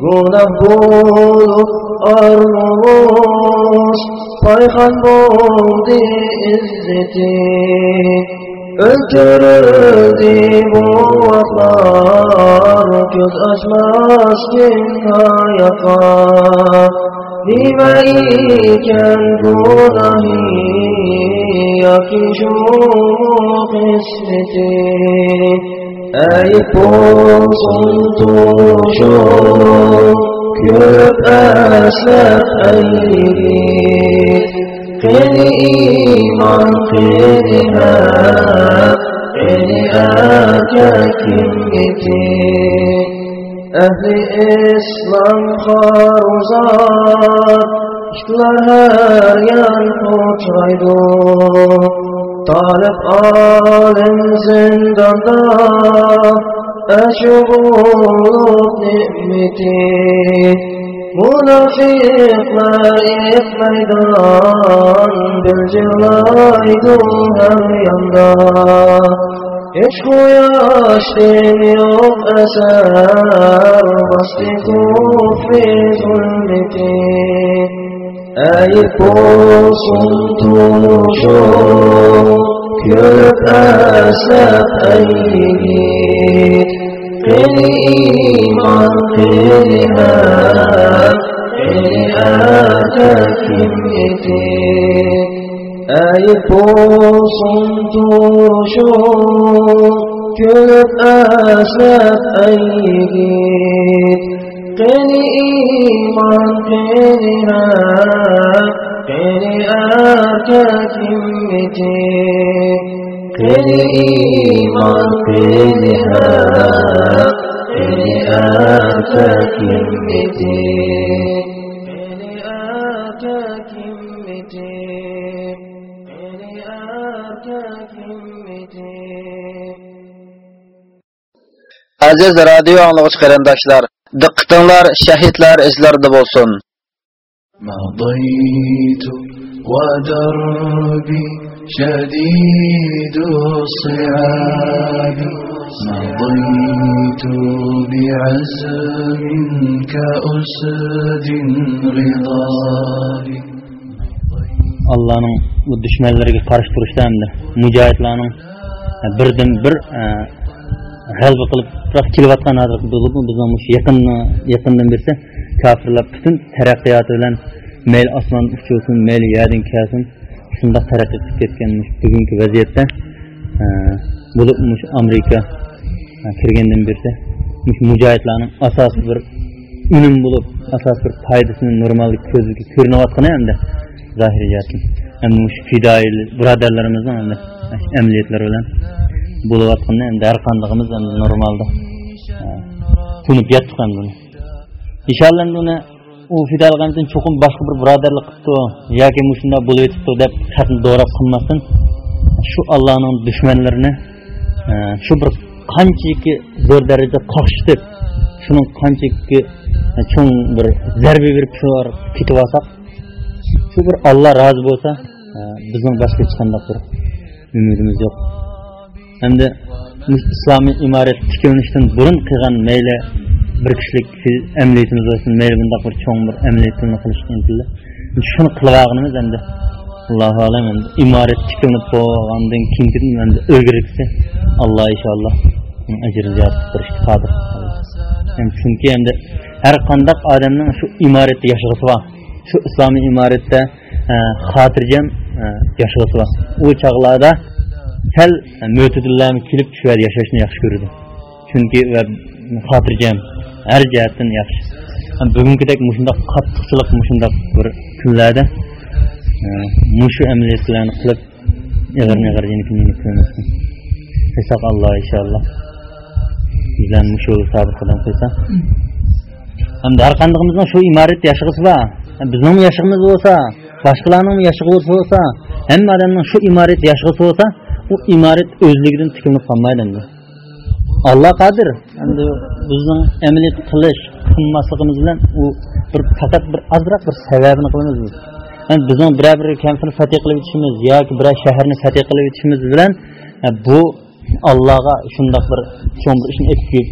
Körüp esep eygit Qeni iman, qeni أنت الذي وقارك أشماس يقى بمعيك البنهي في شوق اسمتي أيقون صنت شوق كيف أسف أيدي Beni iman kılına Beni aca kim getir Ehli İslam haruzar İşler her yan koçaydı Talep alim zindanda Eşğuluk nimeti منافق مارق ميدان بالجراح دوها يمضى عشق يشتم يوم أسار بسطك في ظلمتي آيب صمت شوق كرت أسف أيديك Qeni iman, qeni hak Qeni erkek kimmeti Eyip olsun turşum Köp esef eygit Qeni iman, qeni hak Qeni erkek kimmeti qani iymon qani haq qani erkak himmeti qani erkak himmeti qani erkak himmeti Aziz radio anlıqçı qarindoshlar, diqqatinglar shahidlar izlarida bo'lsin. مضيت ودربي شديد الصعاب مضيت بعزم كأسد غضاب Allah'ın bu düşmanlarına karşı duruşta hem de mücahitlerin birden bir g'alba qilib biroq kelayotgan hozir bo'lib bizning shu yaqin yaqindan bersa kofirlar butun taraqqiyoti bilan mayli osmon uchuvsin mayli yerdan kelsin shundoq taraqqiy qilib ketgan bugungi vaziyatda e, bo'lib amerika e, kirgandan beri mujohidlarning asosiy bir unum bo'lib asosiy bir foydasini normal ko'zga ko'rinayotgani endi zohiriy endi shu fidoil birodarlarimizni endi amaliyotlar bilan bo'layotganda endi har qandig'imiz endi normalda e, tunib yotdik endi buni. Inshaalloh endi uni u fidolgandan cho'qim boshqa bir birodarlik qilibdi yoki yotibdi deb xatni do'rab qilmasdan shu allohning dushmanlarini shu bir qanchaki zo'r darajada qoqishitib shuni qanchaki cho'ng bir zarba berib shu ketib olsak shu bir olloh rozi bo'lsa bizning boshqa hech qanday bir umidimiz yo'q endi imorat tiklanishdan burun qilgan mayli bir kishilik amaliyotimiz bo'lsin mayli bundoq bir cho'ng bir amaliyotni qilishga intildi shuni qilib endi allohu alam endi imorat tiklanib bo'lgandan keyin endi o'lgiriksa alloh inshaalloh ajrini berishga qodir chunki endi har qandaq odamning shu imoratda yashag'isi bor shu islomiy imoratda xotirjam yashag'isi bor u chog'larda sal mo'tadillarni kelib yerda yashashni yaxshi ko'radi chunki xotirjam har jihatdan yaxshi. Bugungidek mushundoq qattiqchilik mushundoq bir kunlarda e, mushu amaliyotlarni qilib ig'ir ig'ir qilmasin qilsak alloh inshaalloh. Bizlarni shu sabr qilib qilsa. Hamda har qandig'imizni shu imorat yashig'isi bor bizning yashig'imiz bo'lsa boshqalarning yashig'isi bo'lsa hamma odamning shu imorat yashig'isi bo'lsa u imorat o'zligidan tikilib qolmaydi olloh qodir endi bizning amaliyot qilish qilmasligimiz bilan u bir faqat bir ozroq bir sababini qilamiz biz. Endi bizning biror bir kampirni fatih qilib o'tishimiz yoki biror shaharni fatih qilib yetishimiz bilan e, bu allohga shundoq bir cho'ng bir ishni etib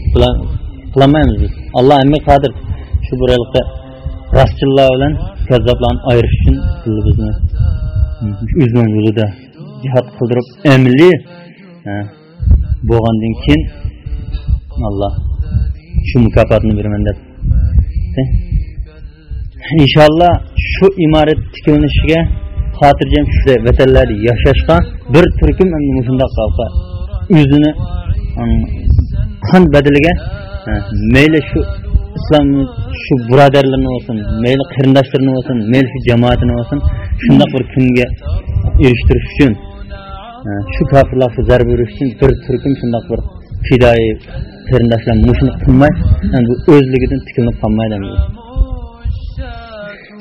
qilolmaymiz biz. Alloh hamma qodir shu bir rostchillar bilan kazzoblarni ayirish uchun bizni e, o'zini yo'lida jihod qildirib amli e, bo'lgandan keyin alloh shu mukofotni beraman deb inshaalloh shu imorat tiklanishiga xotirjam shu vatanlarda yashashga bir turkum shundoq o'zini qon badaliga mayli shu islom shu birodarlarni bo'lsin mayli qarindoshlarini bo'lsin mayli shu jamoatini bo'lsin shundoq bir kunga erishtirish uchun shu kofirlarga zarba berish uchun bir turkum shundoq bir fidoyi qarindoshlar mushuni qilmay endi o'zligidan tikilib qolmaydi.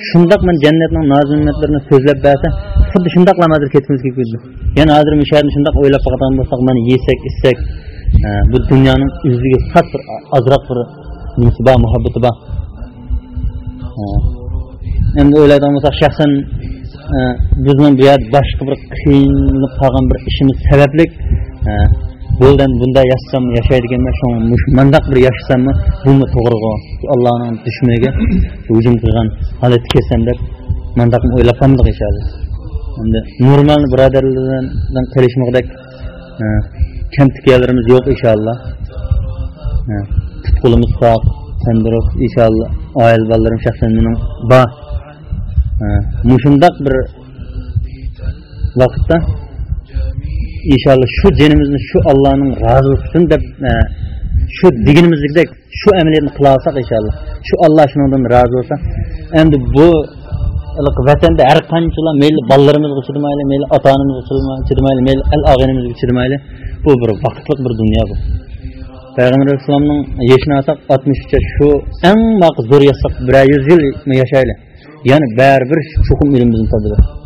Shundoq man jannatning nozimatlarini so'zlab bersa xuddi shundoqlar hozir ketimiz kelib yana hozir misharni shundoq o'ylab qolgan bo'lsak mana yesak ichsak e, bu dunyoning o'ziga xos bir ozroq bir nimasi bor. Muhabbati bor endi o'ylaydigan bo'lsak shaxsan e, bizni bu yer boshqa bir qiynalib qolgan bir ishimiz sababli bo'ldan bunday yashasam yashaydiganman shu mandaq bir yashasammi? Buni to'g'ri allohni dushmaniga hujum qilgan holatga kelsam deb mandaq o'ylab qolmadik inshaalloh endi normal birodarlardan qilishmoqdak e, kamtiklarimiz yo'q inshaalloh. E, Tutqulimiz sog' tandirib inshaalloh oil bolalarim shaxsan mening bor. E, Mushundoq bir vaqtda inshaalloh shu dinimizni shu allohning roziligi uchun deb shu deganimizdek shu amaliyotni qila olsak inshaalloh shu olloh shundan rozi bo'lsa endi bu vatanda har qanchalar mayli bolalarımizga chidmayli mayli ota onamizga chidmayli mayli al og'inimizga chidmayli bu bir vaqtliq bir dunyo bu. Payg'ambar alayhissalomning yoshini olsak oltmish uch yosh shu eng zo'r yashab bir yuz yil yashayli yana baribir chuqur ilmimizni topadi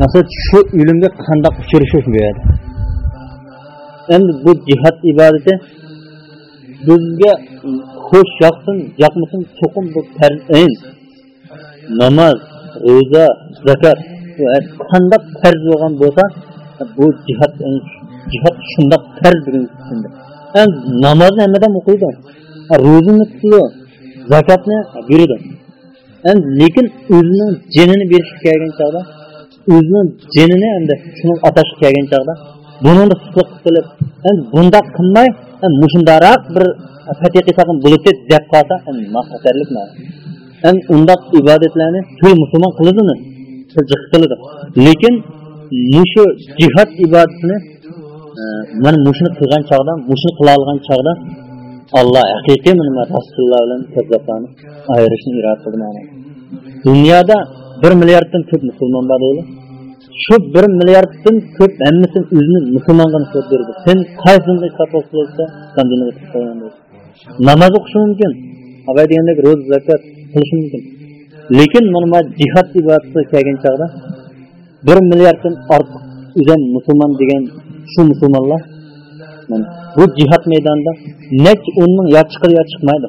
masalan shu ilmga qandoq uchrashish bu yerda endi bu jihod ibodati bizga xo'sh yoqsin yoqmasin chuqur bu farz namoz ro'za zakot qandoq farz bo'lgan bo'lsa bu jihod jihod shundoq farz bugungi kunda endi namozni hammadan o'qiydi ro'zani tutadi zakotni beradi endi lekin o'zining jinini berishga o'zining jinini endi shuni atash kelgan chog'da buni tutliq qilib endi bundoq qilmay mushundaroq bir fatiha qilsaqim bo'ladi deb qolsa xatarlik endi undoq ibodatlarni to'y musulmon qiladimi qiladi lekin mushu jihod ibodatini e, mana mushuni qilgan chog'da mushuni qila olgan chog'da alloh haqiqiy mana rasululloh bilan kazzoblarni ayirishni iroda qildi dunyoda bir milliarddan ko'p musulmon bor deydi shu bir milliarddan ko'p hammasini o'zini musulmonga nisbat berdi sen qaysini qilsa namoz o'qishi mumkin abay degandek ro'za zakot qilishi mumkin lekin mana jihod ibodati kelgan chog'da bir milliarddan ortiq o'zan musulmon degan shu musulmonlar bu jihod maydonida nech o'nning yo chiqir yo chiqmaydi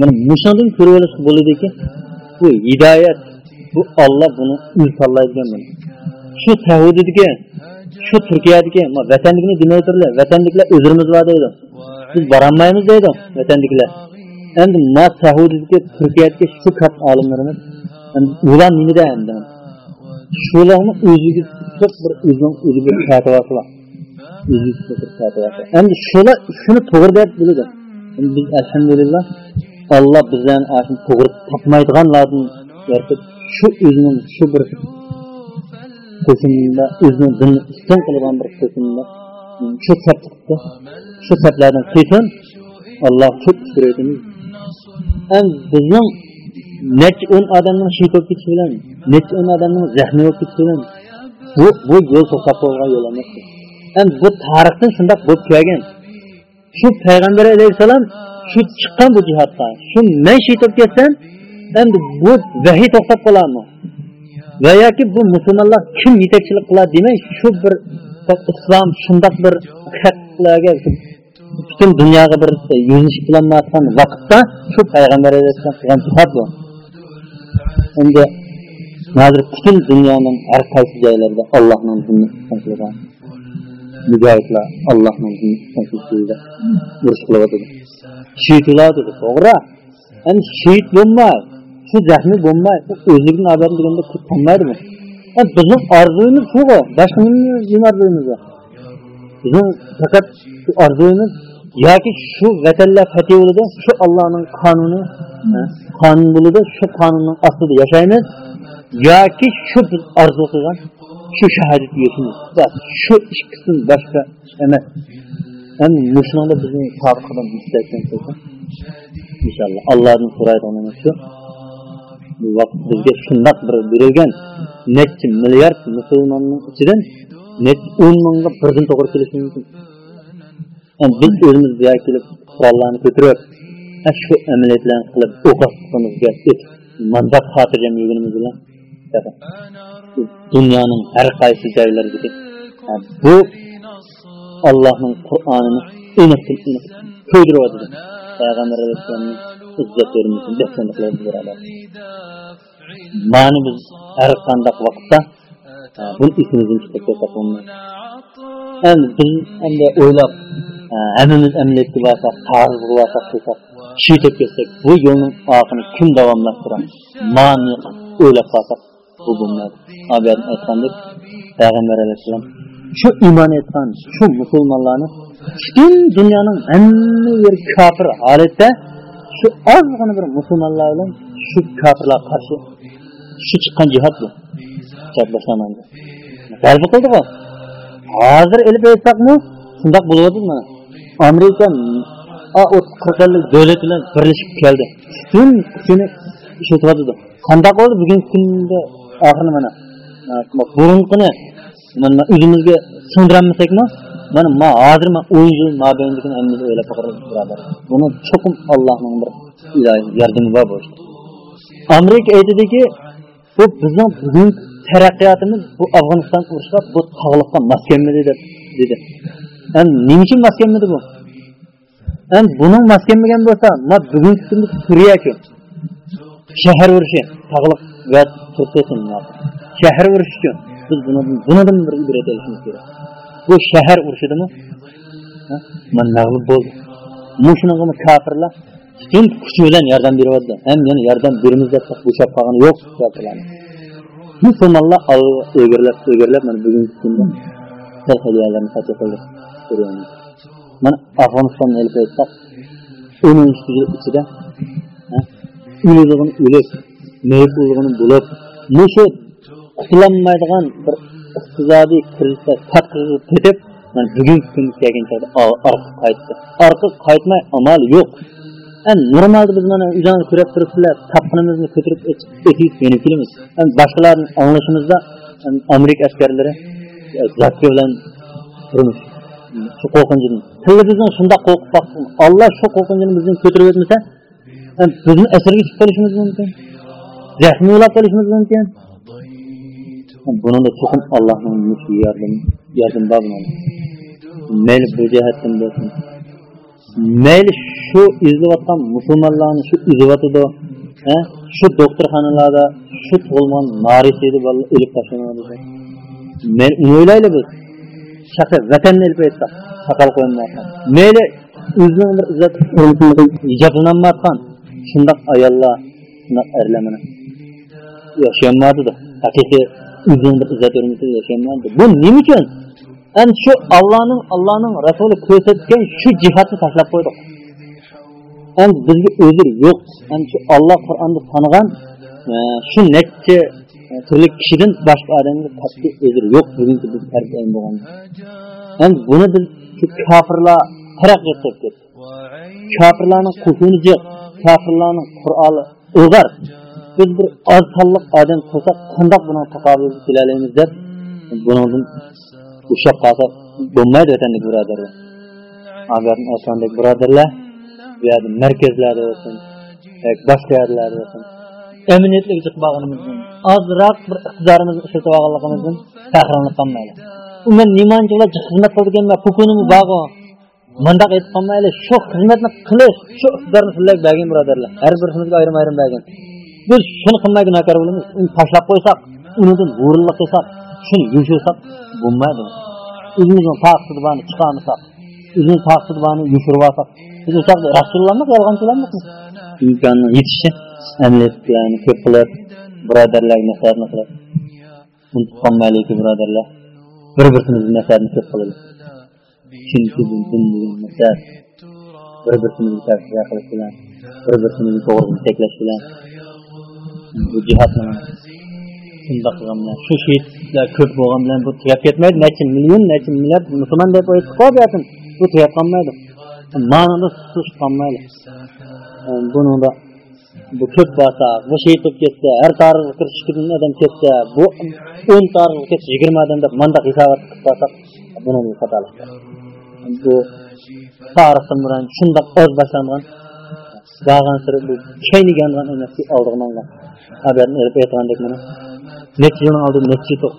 mana mushundan ko'rib olishga bo'ladiki bu hidoyat bu olloh buni insonlaydigan shu tavhididagi shu turkiyadagi vatanlikni demay vatanliklar o'zimiz bor deydi biz borolmaymiz deydi vatanliklar endi ma tavhididagi turkiyadagi shu kap olimlarimiz ular nimada endi? Shularni o'ziga bir o'zining o'ziga bir fatvosi bor endi shular shuni to'g'ri deb biladi biz alhamdulillah alloh bizlarni to'g'ri topmaydiganlardan shu o'zining shu bir qo'shinda o'zini dinni ustun qilgan bir qo'shinda shu sap chiqibdi shu saplardan qilsin alloh ko'p shukur aytamiz endi bizning necha o'n odamning shehid bo'lib ketishi bilan necha o'n odamning zahmi bo'lib ketishi bilan bu bu yo'l to'xtab qolgan yo'l emas. Endi bu tarixdan shundoq bo'lib kelgan. Shu payg'ambar alayhissalom shu chiqqan bu jihodga shu man shehid bo'lib ketsam endi bu vahiy to'xtab qoladimi va yoki bu musulmonlar kim yetakchilik qiladi demay shu bir islom shundoq bir haqlarga butun dunyoga bir yuzinish qilinmayotgan vaqtda shu payg'ambar alayhissalom qilgan jihod bu endi hozir butun dunyoning har qaysi joylarida allohning dinni mujohidlar allohning dinni urush qilyotidi shehid bo'lyotidi to'g'ri endi shehid bo'lmay shu zahmi bo'lmay o'zligini odam deganda ko'p qolmaydimi bizning orzuyimiz shu boshqa nima orzuyimiz bor bizning faqat orzuyimiz yoki shu vatanlar fath yo'lida shu allohning qonuni qonun bo'ladi shu qonunning ostida yashaymiz yoki shu biz orzu qilgan shu shahodat yashaymiz bas shu ikkisidan boshqa emas endi shunga bizni sobiqadan mustahkam qilsa inshaalloh allohdan so'raydiganimiz shu bu vaqt bizga shundoq bir berilgan necha milliard musulmonning ichidan necha o'n mingga birdan to'g'ri kelishi mumkin. Biz o'zimiz bu yerga kelib qurollarni ko'tarib shu amaliyotlarni qilib o'qishimizga manzab xotirjam yurganimiz bilan dunyoning har qaysi joylaridagi bu allohning qur'onini aniqdan aniq ko'ydiryotdi payg'ambar alayhissalomning izzatlarimizni dehqonliklarimiz birodar mani biz har qanday vaqtda buni esimizdan chiqib bo'lmaydi endi biz endi o'ylab hammamiz amaliyotga borsak qarz bo'lsak qilsak shiytib ketsak bu yo'lning oxirini kim davomlashtiradi mani o'ylab qolsak bu bo'lmaydi obiyadan aytgandek payg'ambar alayhissalom shu iymon etgan shu musulmonlarni butun dunyoning hamma yeri kofir holatda shu ozgina bir musulmonlar bilan shu kofirlarga qarshi shu chiqqan jihod bu. Jihod boshlanadi g'alba qildi hozir ilib aytsaqmi shundoq bo'lyapti mana? Amerika qirq ellik davlat bilan birlashib keldi. Butun kuchini ishlatyotdi qandaq bo'ldi bugungi kunda? Oxirini mana. Burunqini mana o'zimizga singdirolmasakmi mana ma hozir man o'n yil mobaynligini hammamiz o'ylab birodar. Buni cho'qim allohning bir ilohiy yordami bor bu amerika aytadiki bu bizning bugun taraqqiyotimiz bu afg'oniston urushga bu tog'liqqa mos kelmadi deb dedi. Endi nima uchun mos kelmadi bu? Endi buning mos kelmagan bo'lsa ma bugungi kunda suriyaku shahar urushi tog'liq va shahar urushi uchun biz buni bunidan bir ibrat olishimiz kerak. Bu shahar urushidimi man mag'lub bo'ldi. Mushunga kofirlar butun kuchi bilan yordam beryapti ham yana yordam bermiz deb bo'shab qolgani yo'q kofirlarni musulmonlar o'girlab o'girlab mana bugungi kunda sal hiliyalarni fatvo qildi mana afg'onistonni olib aytsak yil ichida o'lig'ini o'lib mayqullig'ini bo'lib mushu qutulolmaydigan bir iqtisodiy krizda taqirib ketib mana bugungi kun kelgan chog'da orqa qaytdi. Orqa qaytmay amal yo'q. Normalda biz mana uydan ko'rib turibsizlar tapqinimizni ko'tarib o'tib menib kelamiz boshqalarni anglashimizda amerika askarlari zakka bilan turmush shu qo'rqinchini. Tilimizni shundoq qo'rqib boqsin olloh shu qo'rqinchini bizdan ko'tarib o'tmasa bizni asirga tushib qolishimiz mumkin. Zaxmi qolishimiz mumkin. Buni da cho'qim allohning yardım yardım bor mayli bu jihatdan bo'lsin mayli shu izlayotgan musulmonlarni shu izyotidi shu doktorxonalarda shu tug'ilgan norisiydi o'lib tashlanadi men uni o'ylaylik biz shaxsan vatanni ilib aytsak saqal qo'ymayotgan mayli o'zining bir izzat hijoblanmayotgan shundoq ayollar shundoq erlar mana yashayolmadida haqiqiy o'zining bir izzat hurmatida yashayolmaydi bu nima uchun? Ana shu allohning allohning rasuli ko'rsatgan shu jihatni tashlab qo'ydik endi bizga o'zir yo'q. Endi shu olloh qur'onni tanigan e, shu necha e, turli kishidan boshqa odamga qat'iy o'zir yo'q. Bugungi biz tarbiya bo'lgan endi buni biz kofirlar taraqqiyot qilib ketdi kofirlarning qo'shini jiq kofirlarning qur'oni o'g'ar biz bir oz sonliq odam bo'lsak qandoq buni taqobil kelalaymiz deb bundan ushlab qolsa bo'lmaydi vatandek birodarlar. Agar osondek birodarlar bu yerda markazlarda bo'lsin boshqa yerlarda bo'lsin emniyatli chiqib ozroq bir iqtidorimizni ishlatib olganligimizdan faxrlanib qolmaydi. Men nimanchilar xizmat qilganman hukunim bor mundaq aytib qolmaylik shu xizmatni qilish shu iqtidorni sizlarga bergin birodarlar. Har birimizga ayrim ayrim bergin. Biz shuni qilmay gunohkor bo'lamiz uni tashlab qo'ysak unidan o'rinli qilsak shuni yushirsak bo'lmaydi. O'zimizni taqsidi chiqarmasak o'zimizni taqsidi yushirib olsak biz o'sha yolg'onchilarmi qiz imkonni yetishi amaliyotlarni ko'p qilib birodarlarga nasihatni qilib unutib qolmaylik birodarlar bir birimizni nasihatni ko'p qilaylik chunki bu din degan nasihat bir birimizni tavsiya qilish bilan bir birimizni to'g'ri yetaklash bilan bu jihatni shundoq qilgan bilan shu shehidlar ko'p bo'lgan bilan bu tugab ketmaydi necha million necha milliard musulmon deb aytib qo'yatin bu tugab qolmaydi ma'noda susib qolmaydi bunida bu ko'p bo'lsa bu shehid bo'lib ketsa har tarixga kirish odam ketsa bu o'n tarixga ketsa yigirma odam deb mandaq hisobot qilib qolsak buni xatolik bu tarixdan bilan shundoq oz boshlangan borgan siri bu chaynigan emaski oldiga olgan haberni ilib aytgandek mana. Necha yil oldin necha yutuq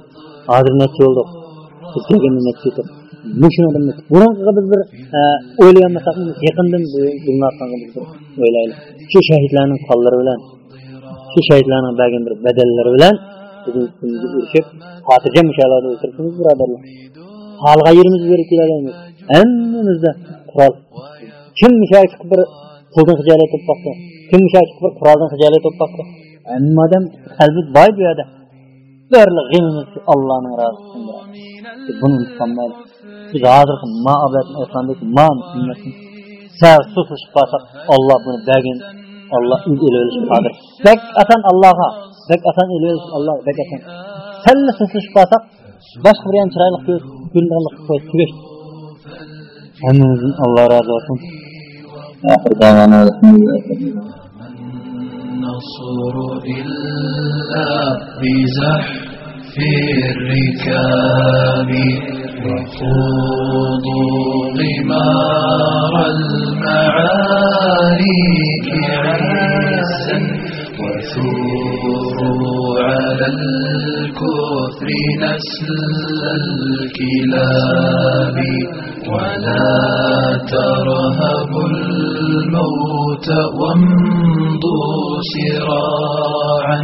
hozir necha bo'ldik biz kelganda necha yutuq mushuni burunqiga biz bir e, o'ylaganmasak yaqindan bilinayotganga biz bir o'ylaylik. Shu shahidlarni qonlari bilan shu shahidlarning bergan bir badallari bilan bizni ustimizga urishib xotirjam mushalarda o'tiribmiz birodarlar. Hali yerimiz berib kelalaymiz hammamizda qurol. Kim misol chiqib bir puldan hijolat bo'lib boqdi kim misol chiqib bir quroldan hijolat bo'lib boqdi hamma odam qalbi boy bu yerda barli g'imimiz allohning rozisi buni unutqolmaydi biz hozirgi maobatni aytgandek ma sunnatni sal susishib qolsak olloh buni bergin olloh o'z o'lishga qodir bak asan allohga bak asan o'lish alloh bak asan salla susishib qolsak boshqa bir ham chiroyli kundoqlik qo'yib tugash hammamizdan alloh rozi bo'lsin آخر دعوانا الحمد لله النصر إلا بزحف الركاب وخوضوا غمار المعارك عزا وثوروا على الكفر نسل الكلاب ولا ترهبوا الموت وامضوا سراعا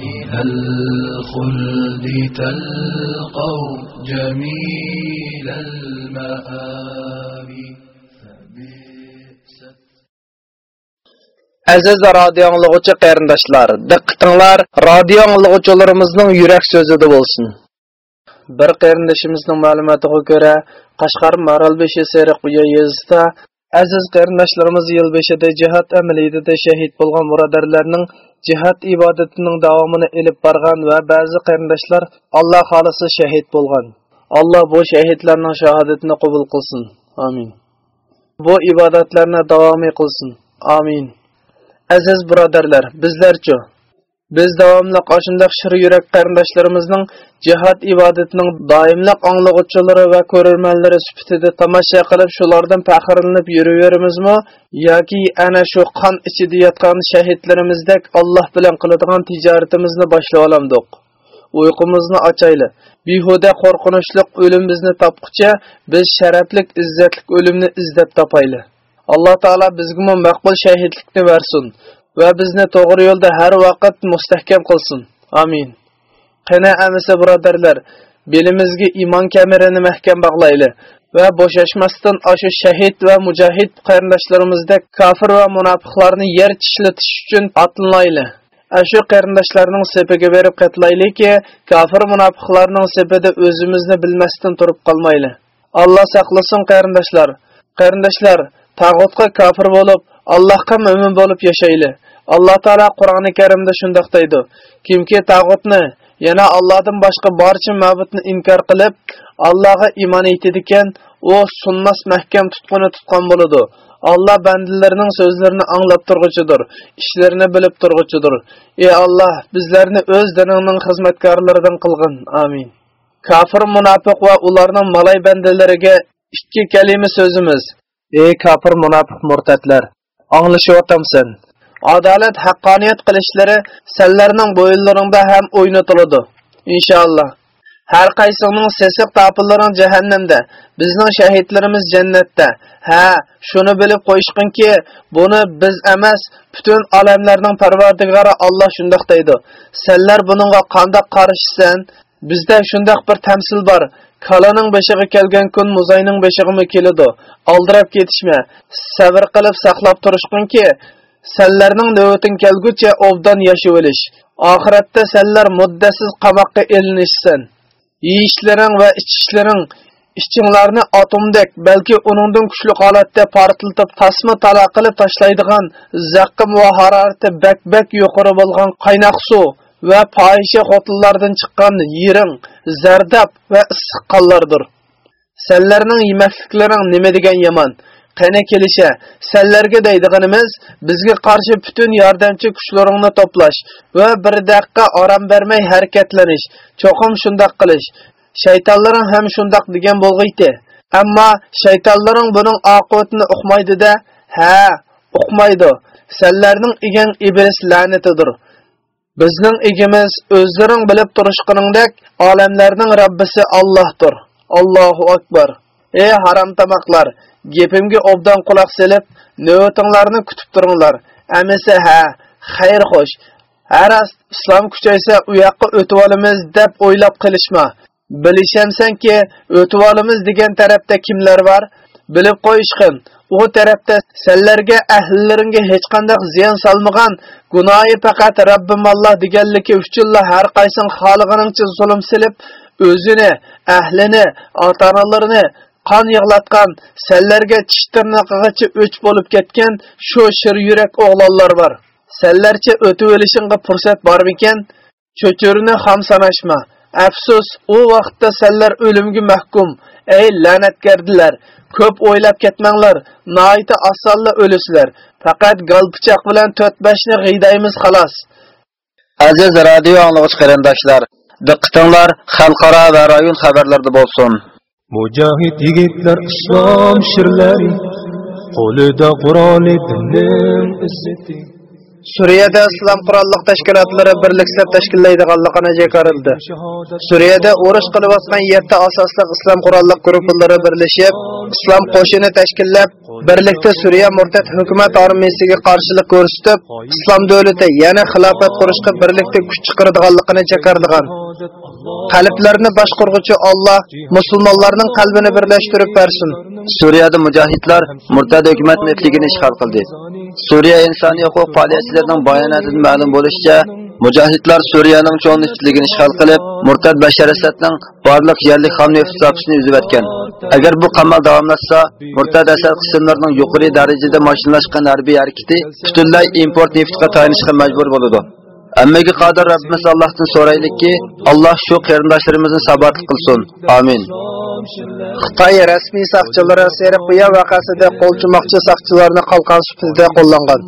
إلى الخلد تلقوا جميل المآب. Aziz radio anlıqçı qarindaşlar, diqqətinizlər radio anlıqçılarımızın yürək sözüdə olsun. Bir qarindoshimizning ma'lumotiga ko'ra, Qashqar Maralbeşi Seriqbuya yezisida aziz qarindaşlarımız yıl beşida cihat əməliyyatida shahid bo'lgan murodarlarning cihat ibodatining davomini elib borgan va ba'zi qarindoshlar Alloh xolisi shahid bo'lgan. Alloh bu shahidlarning shahodatini qabul qilsin. Amin. Bu ibodatlarni davomiy qilsin. Amin. Aziz birodarlar, bizlarchu? Biz davomli qoshindaq shir yurak qarindoshlarimizning jihad ibodatining doimliq anglag'uvchilari va ko'rarmanlari sifatida tomosha qilib shulardan faxrlanib yuraveramizmi yoki ana shu qon ichida yotgan shahidlarimizdek Alloh bilan qiladigan tijoratimizni boshlab olamdiq uyqumizni ochayli behuda qo'rqinchli o'lim bizni topqucha biz sharaflik izzatlik o'limni izlab topayli Allah Taala bizgə məqbul şəhidlikni versin və bizni doğru yolda hər vaxt müstəhkəm qılsın. Amin. Qənə əmisi biradərlər, belimizgə iman kəmərini məhkəm bağlaylı və boşaşmasdan aşı şəhid və mücahid qarindaşlarımızda kafir və münafıqlarını yer çişlətiş üçün atlanaylı. Əşi qarindaşlarının sepəgə verib qətlaylı ki, kafir münafıqlarının sepədə özümüzünü bilməsdən turub qalmaylı. Allah saqlasın qarindaşlar. Qarindaşlar, tag'utga kofir bo'lib allohga mo'min bo'lib yashayli. Alloh taolo qur'oni karimda shundoq deydi. Kimki tag'utni yana allohdan boshqa barcha ma'budni inkor qilib allohga iymon etadigan u sunnas mahkam tutquni tutgan bo'ladi. Alloh bandalarining so'zlarini anglab turg'uchidir ishlarini bilib turg'uchidir. Ey alloh bizlarni o'z diningning xizmatkorlaridan qilgin. Amin. Kofir munofiq va ularning malay bandalariga ikki kalima so'zimiz. Ey kofir munofiq murtadlar anglashyaptamsan adolat haqqoniyat qilishlari sanlarning bo'yinlaringda ham o'ynatiladi inshaalloh. Har qaysining sesiq topillaring jahannamda bizning shahidlarimiz jannatda. Ha shuni bilib qo'yishqinki buni biz emas butun olamlarning parvardigori alloh shundoq deydi. Sanlar buningga qandoq qarishsan bizda shundoq bir tamsil bor. Kalaning beshig'i kelgan kun muzayning beshig'imi keladi? Aldirab ketishma sabr qilib saqlab turishqinki sallarning navbating kelguncha obdan yashab olish. Oxiratda sallar muddatsiz qamoqqa ilinishsin yeyishlaring va ichishlaring ichinglarni atomdek balki uningdan kuchli holatda portlatib tasma tala qilib tashlaydigan zaqqim va harorati bak bak yuqori bo'lgan qaynoq suv. Va fohisha xotinlardan chiqqan yiring zardab va issiq qonlardir. Sanlarning yemakliklaring nima degan yomon? Qani kelisha? Sanlarga deydiganimiz bizga qarshi butun yordamchi kuchlaringni to'plash va bir daqiqa orom bermay harakatlanish cho'qim shundoq qilish. Shaytonlaring ham shundoq degan bo'lg'iydi. Ammo shaytonlaring buning oqibatini uqmaydida. Ha uqmaydi. Sanlarning igan iblis la'natidir. Bizning egimiz o'zlaring bilib turishqiningdek olamlarning Rabbisi Allohdir. Allohu akbar. Ey harom tamoqlar gepimga obdan quloq selib navbatinglarni kutib turinglar. Amisa ha xayr xo'sh har islom kuchaysa u yoqqa o'tib olamiz deb o'ylab qilishma. Bilishamsanki o'tib olamiz degan tarafda kimlar bor bilib qo'yishqin u tarafda senlarga ahllaringga hech qanday ziyon solmagan gunohi faqat Rabbim Alloh deganligi uchunla har qaysing xolig'iningcha zulm silib o'zini ahlini ota onalarini qon yig'latgan senlarga tish tirnog'igacha o'ch bo'lib ketgan shu shir yurak o'g'lonlar bor. Senlarcha o'tib olishingga fursat bormikan? Cho'chirini ham sanashma. Afsus u vaqtda senlar o'limga mahkum. Ey la'natgardilar ko'p o'ylab ketmanglar noita osonla o'lisizlar. Faqat galpichoq bilan to'rt beshni g'iydaymiz xolos. Aziz radio anglag'ich qarindoshlar diqqatinglar xalqaro va rayon xabarlarida bo'lsin. Mujohid yigitlar islom shirlari qo'lida quroli dinning izzati suriyada islom qurolliq tashkilotlari birliklab tashkillaydiganligini jakarildi suriyada urush qilayotgan yetti asosli islom qurolliq guruhlari birlashib islom qo'shini tashkillab birlikda suriya murtad hukumat armiyasiga qarshilik ko'rsatib islom davlati yana xilofat qurishga birlikda kuch chiqaradiganligini jakardigan qalblarni boshqurg'uchi Alloh musulmonlarning qalbini birlashtirib bersin. Suriyada mujohidlar murtad hukumat mefligini ishg'ol qildi. Suriya insoniy huquq faoliyatchilarining bayonotidan ma'lum bo'lishicha mujohidlar suriyaning cho'ng ishg'ol qilib murtad bashar asadning barliq yerlik xam neft zapisini uzib agar bu qamal davomlashsa murtad asad qismlarining yuqori darajada mashinalashgan harbiy harakati butunlay import neftga tayanishga majbur bo'ladi. Әммәге qadir Rabbimiz Allohdan so'raylikki, Alloh shu qarindoshlarimizni sabatli qilsin. Amin. Xitoy rasmiy saqchilari Seriqiya vaqasida qo'lchimoqchi saqchilarni qalqon sifatida qo'llangan.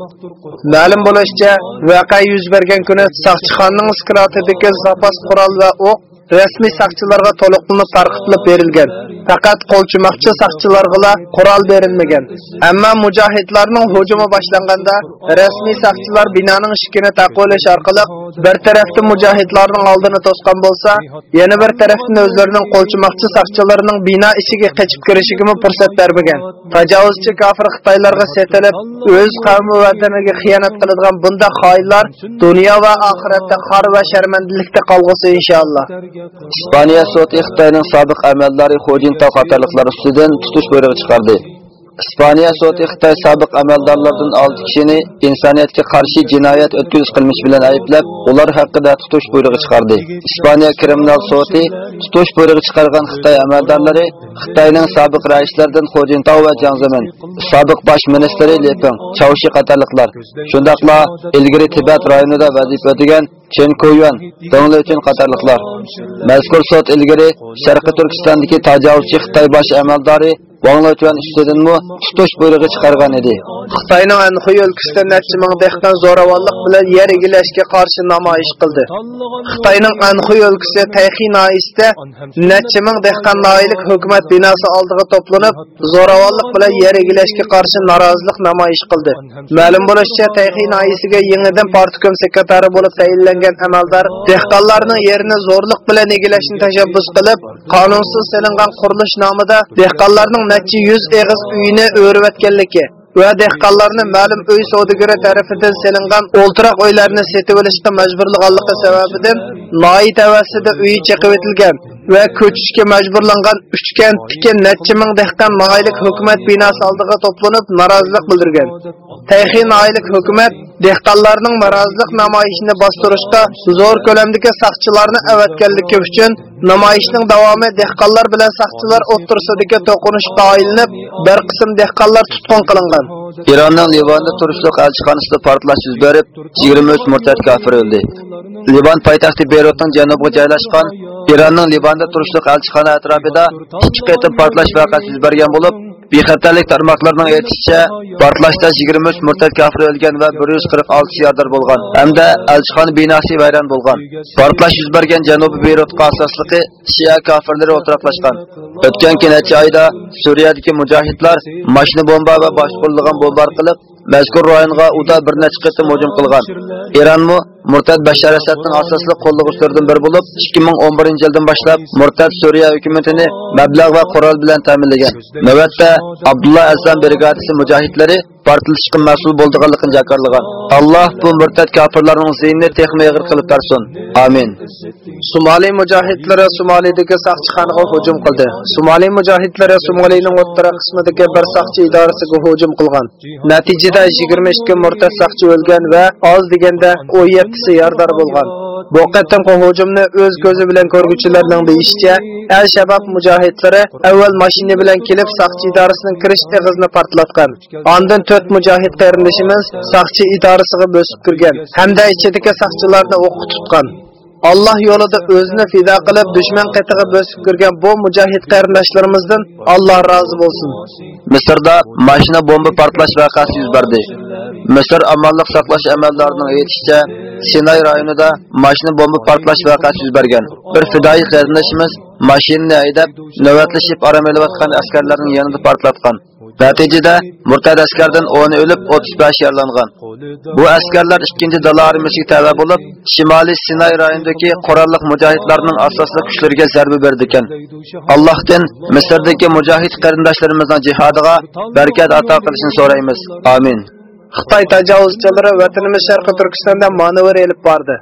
Ma'lum bo'lishicha, voqea yuz bergan kuni saqchixonning skratidagi zapas qurol va оқ rasmiy saqchilarga to'liqlanib tarqatilib berilgan. Faqat qo'lchimoqchi saqchilarga qurol berilmagan. Ammo mujohidlarning hujumi boshlanganda rasmiy saqchilar binoning ishkini taqvolash orqali bir tarafda mujohidlarning oldini to'sgan bo'lsa, yana bir tarafdan o'zlarining qo'lchimoqchi saqchilarining bino ichiga qochib kirishiga fursat bermagan. Tajovuzchi kofir Xitoylarga setilib, o'z qavmi vataniga xiyonat qiladigan bunda xoinlar dunyo va oxiratda xor va sharmandalikda qolg'usi inshaalloh. İspaniya sudi Xitoyning sobiq amaldori Xojintav qatorliqlar ustidan tutish buyrug'i chiqardi. Испания sudi Xitoy sobiq amaldorlaridan 6 kishini insoniyatga qarshi jinoyat o'tkazish qilmish bilan ayblab, ular haqida tutish buyrug'i chiqardi. Испания kriminal sudi tutish buyrug'i chiqargan Xitoy amaldorlari Xitoyning sobiq raislaridan Xojintav va Jiang Zemin, sobiq bosh ministri Li Peng, Chaushi qatorliqlar, shundaqla ilgari Tibet rayonida vazifa o'tagan Chen Koyuan, Donglechen qatorliqlar. Mazkur sud ilgari Sharqi Turkistondagi tajovuzchi Xitoy bosh amaldori Wang Lechuan ustidanmi tutish buyrug'i chiqargan edi. Xitoyning Anxuy o'lkasida necha ming dehqon zo'ravonlik bilan yer egallashga qarshi namoyish qildi. Xitoyning Anxuy o'lkasi Tayxi noyisida necha ming dehqon noyilik hukumat binosi oldiga to'planib, zo'ravonlik bilan yer egallashga qarshi norozilik namoyish qildi. Ma'lum bo'lishicha, Tayxi noyisiga yangidan partikom sekretari bo'lib tayinlangan amaldor dehqonlarning yerini zo'rlik bilan egallashni tashabbus qilib, qonunsiz selingan qurilish nomida dehqonlarning necha yüz eğiz uyini o'rvatganligi va dehqonlarni ma'lum uy savdogari tarafidan selingan o'ltiroq uylarni setib olishga majburlaganligi sababidan noyi tavasida uyi chiqib etilgan va ko'chishga majburlangan uchgan tikin necha ming dehqon noylik hukumat binosi oldiga to'planib norozilik bildirgan. Tayxi noylik hukumat dehqonlarning norozilik namoyishini bostirishda zo'r ko'lamdagi saqchilarni avatganligi uchun namoyishning davomi dehqonlar bilan saqchilar o'ttirsidagi to'qinishga aylanib bir qism dehqonlar tutqun qilingan Iranning Livanda turishliq elchixonasida portlash yuz berib, 23 murtad kafir o'ldi. Livan poytaxti Beyrutning janubiga joylashgan Iranning Livanda turishliq elchixona atrofida ikki qatim portlash vaqasi yuz bergan bo'lib, bexatarlik tarmoqlarining aytishicha, portlashda 23 murtad kafir o'lgan va 146 yordar bo'lgan, hamda elchixona binosi vayron bo'lgan. Portlash yuz bergan janubiy Beyrutga asosligi Shia kafirlari o'tiraqlashgan. O'tgan necha oyda Suriyadagi mujohidlar mashina bomba va boshqarilgan bomba orqali mazkur rayonga uda bir nechta qatim hujum qilgan. Eronmi Murtad Bashar Asadning asosli qo'llovchilaridan biri bo'lib, 2011-yildan boshlab Murtad Suriya hukumatini mablag' va qurol bilan ta'minlagan. Navbatda abdulla Aslan brigadasi mujohidlari portlashga mas'ul bo'lganligini jakarlagan. Alloh bu murtad kafirlarning ziynini texmi yig'ir qilib tarsin Amin. Somali mujohidlari Somalidagi saqchixonaga hujum qildi. Somali mujohidlari Somalining o'rta qismidagi bir saqchi idorasiga hujum qilgan. Natijada 22 murtad saqchi o'lgan va oz deganda 17 si yordar bo'lgan. Bu qatimqi hujumni o'z ko'zi bilan ko'rguvchilarning deyishicha, Al-Shabab mujohidlari avval mashina bilan kelib saqchi idorasining kirish eg'izini portlatgan. Ondan 4 mujohid qarindishimiz saqchi idorasiga bosib kirgan hamda ichidagi saqchilarni o'q tutgan. Allah yo'lida o'zini fido qilib dushman qatiga bosib kirgan bu mujohid qarindoshlarimizdan Alloh rozi bo'lsin. Misrda mashina bomba portlash vaqasi yuz berdi. Misr amalliq saqlash amallarining aytishicha, Sinay rayonida mashina bomba portlash voqeasi yuz bergan. Bir fidoi qarindoshimiz mashinani haydab, navbatlashib aram olayotgan askarlarning yanında portlatgan. Natijada murtad askardan 10 o'lib, 35 yaralangan. Bu askarlar 2-chi dala armiyasiga bo'lib, Shimoliy Sinay rayonidagi qurolli mujohidlarning asosli kuchlariga zarba berdi ekan. Allohdan Misrdagi mujohid qarindoshlarimizning jihodiga barakat ato qilishini so'raymiz. Amin. Xitoy tajovuzchilari vatanimiz Sharqi Turkistonda manevr elib bordi.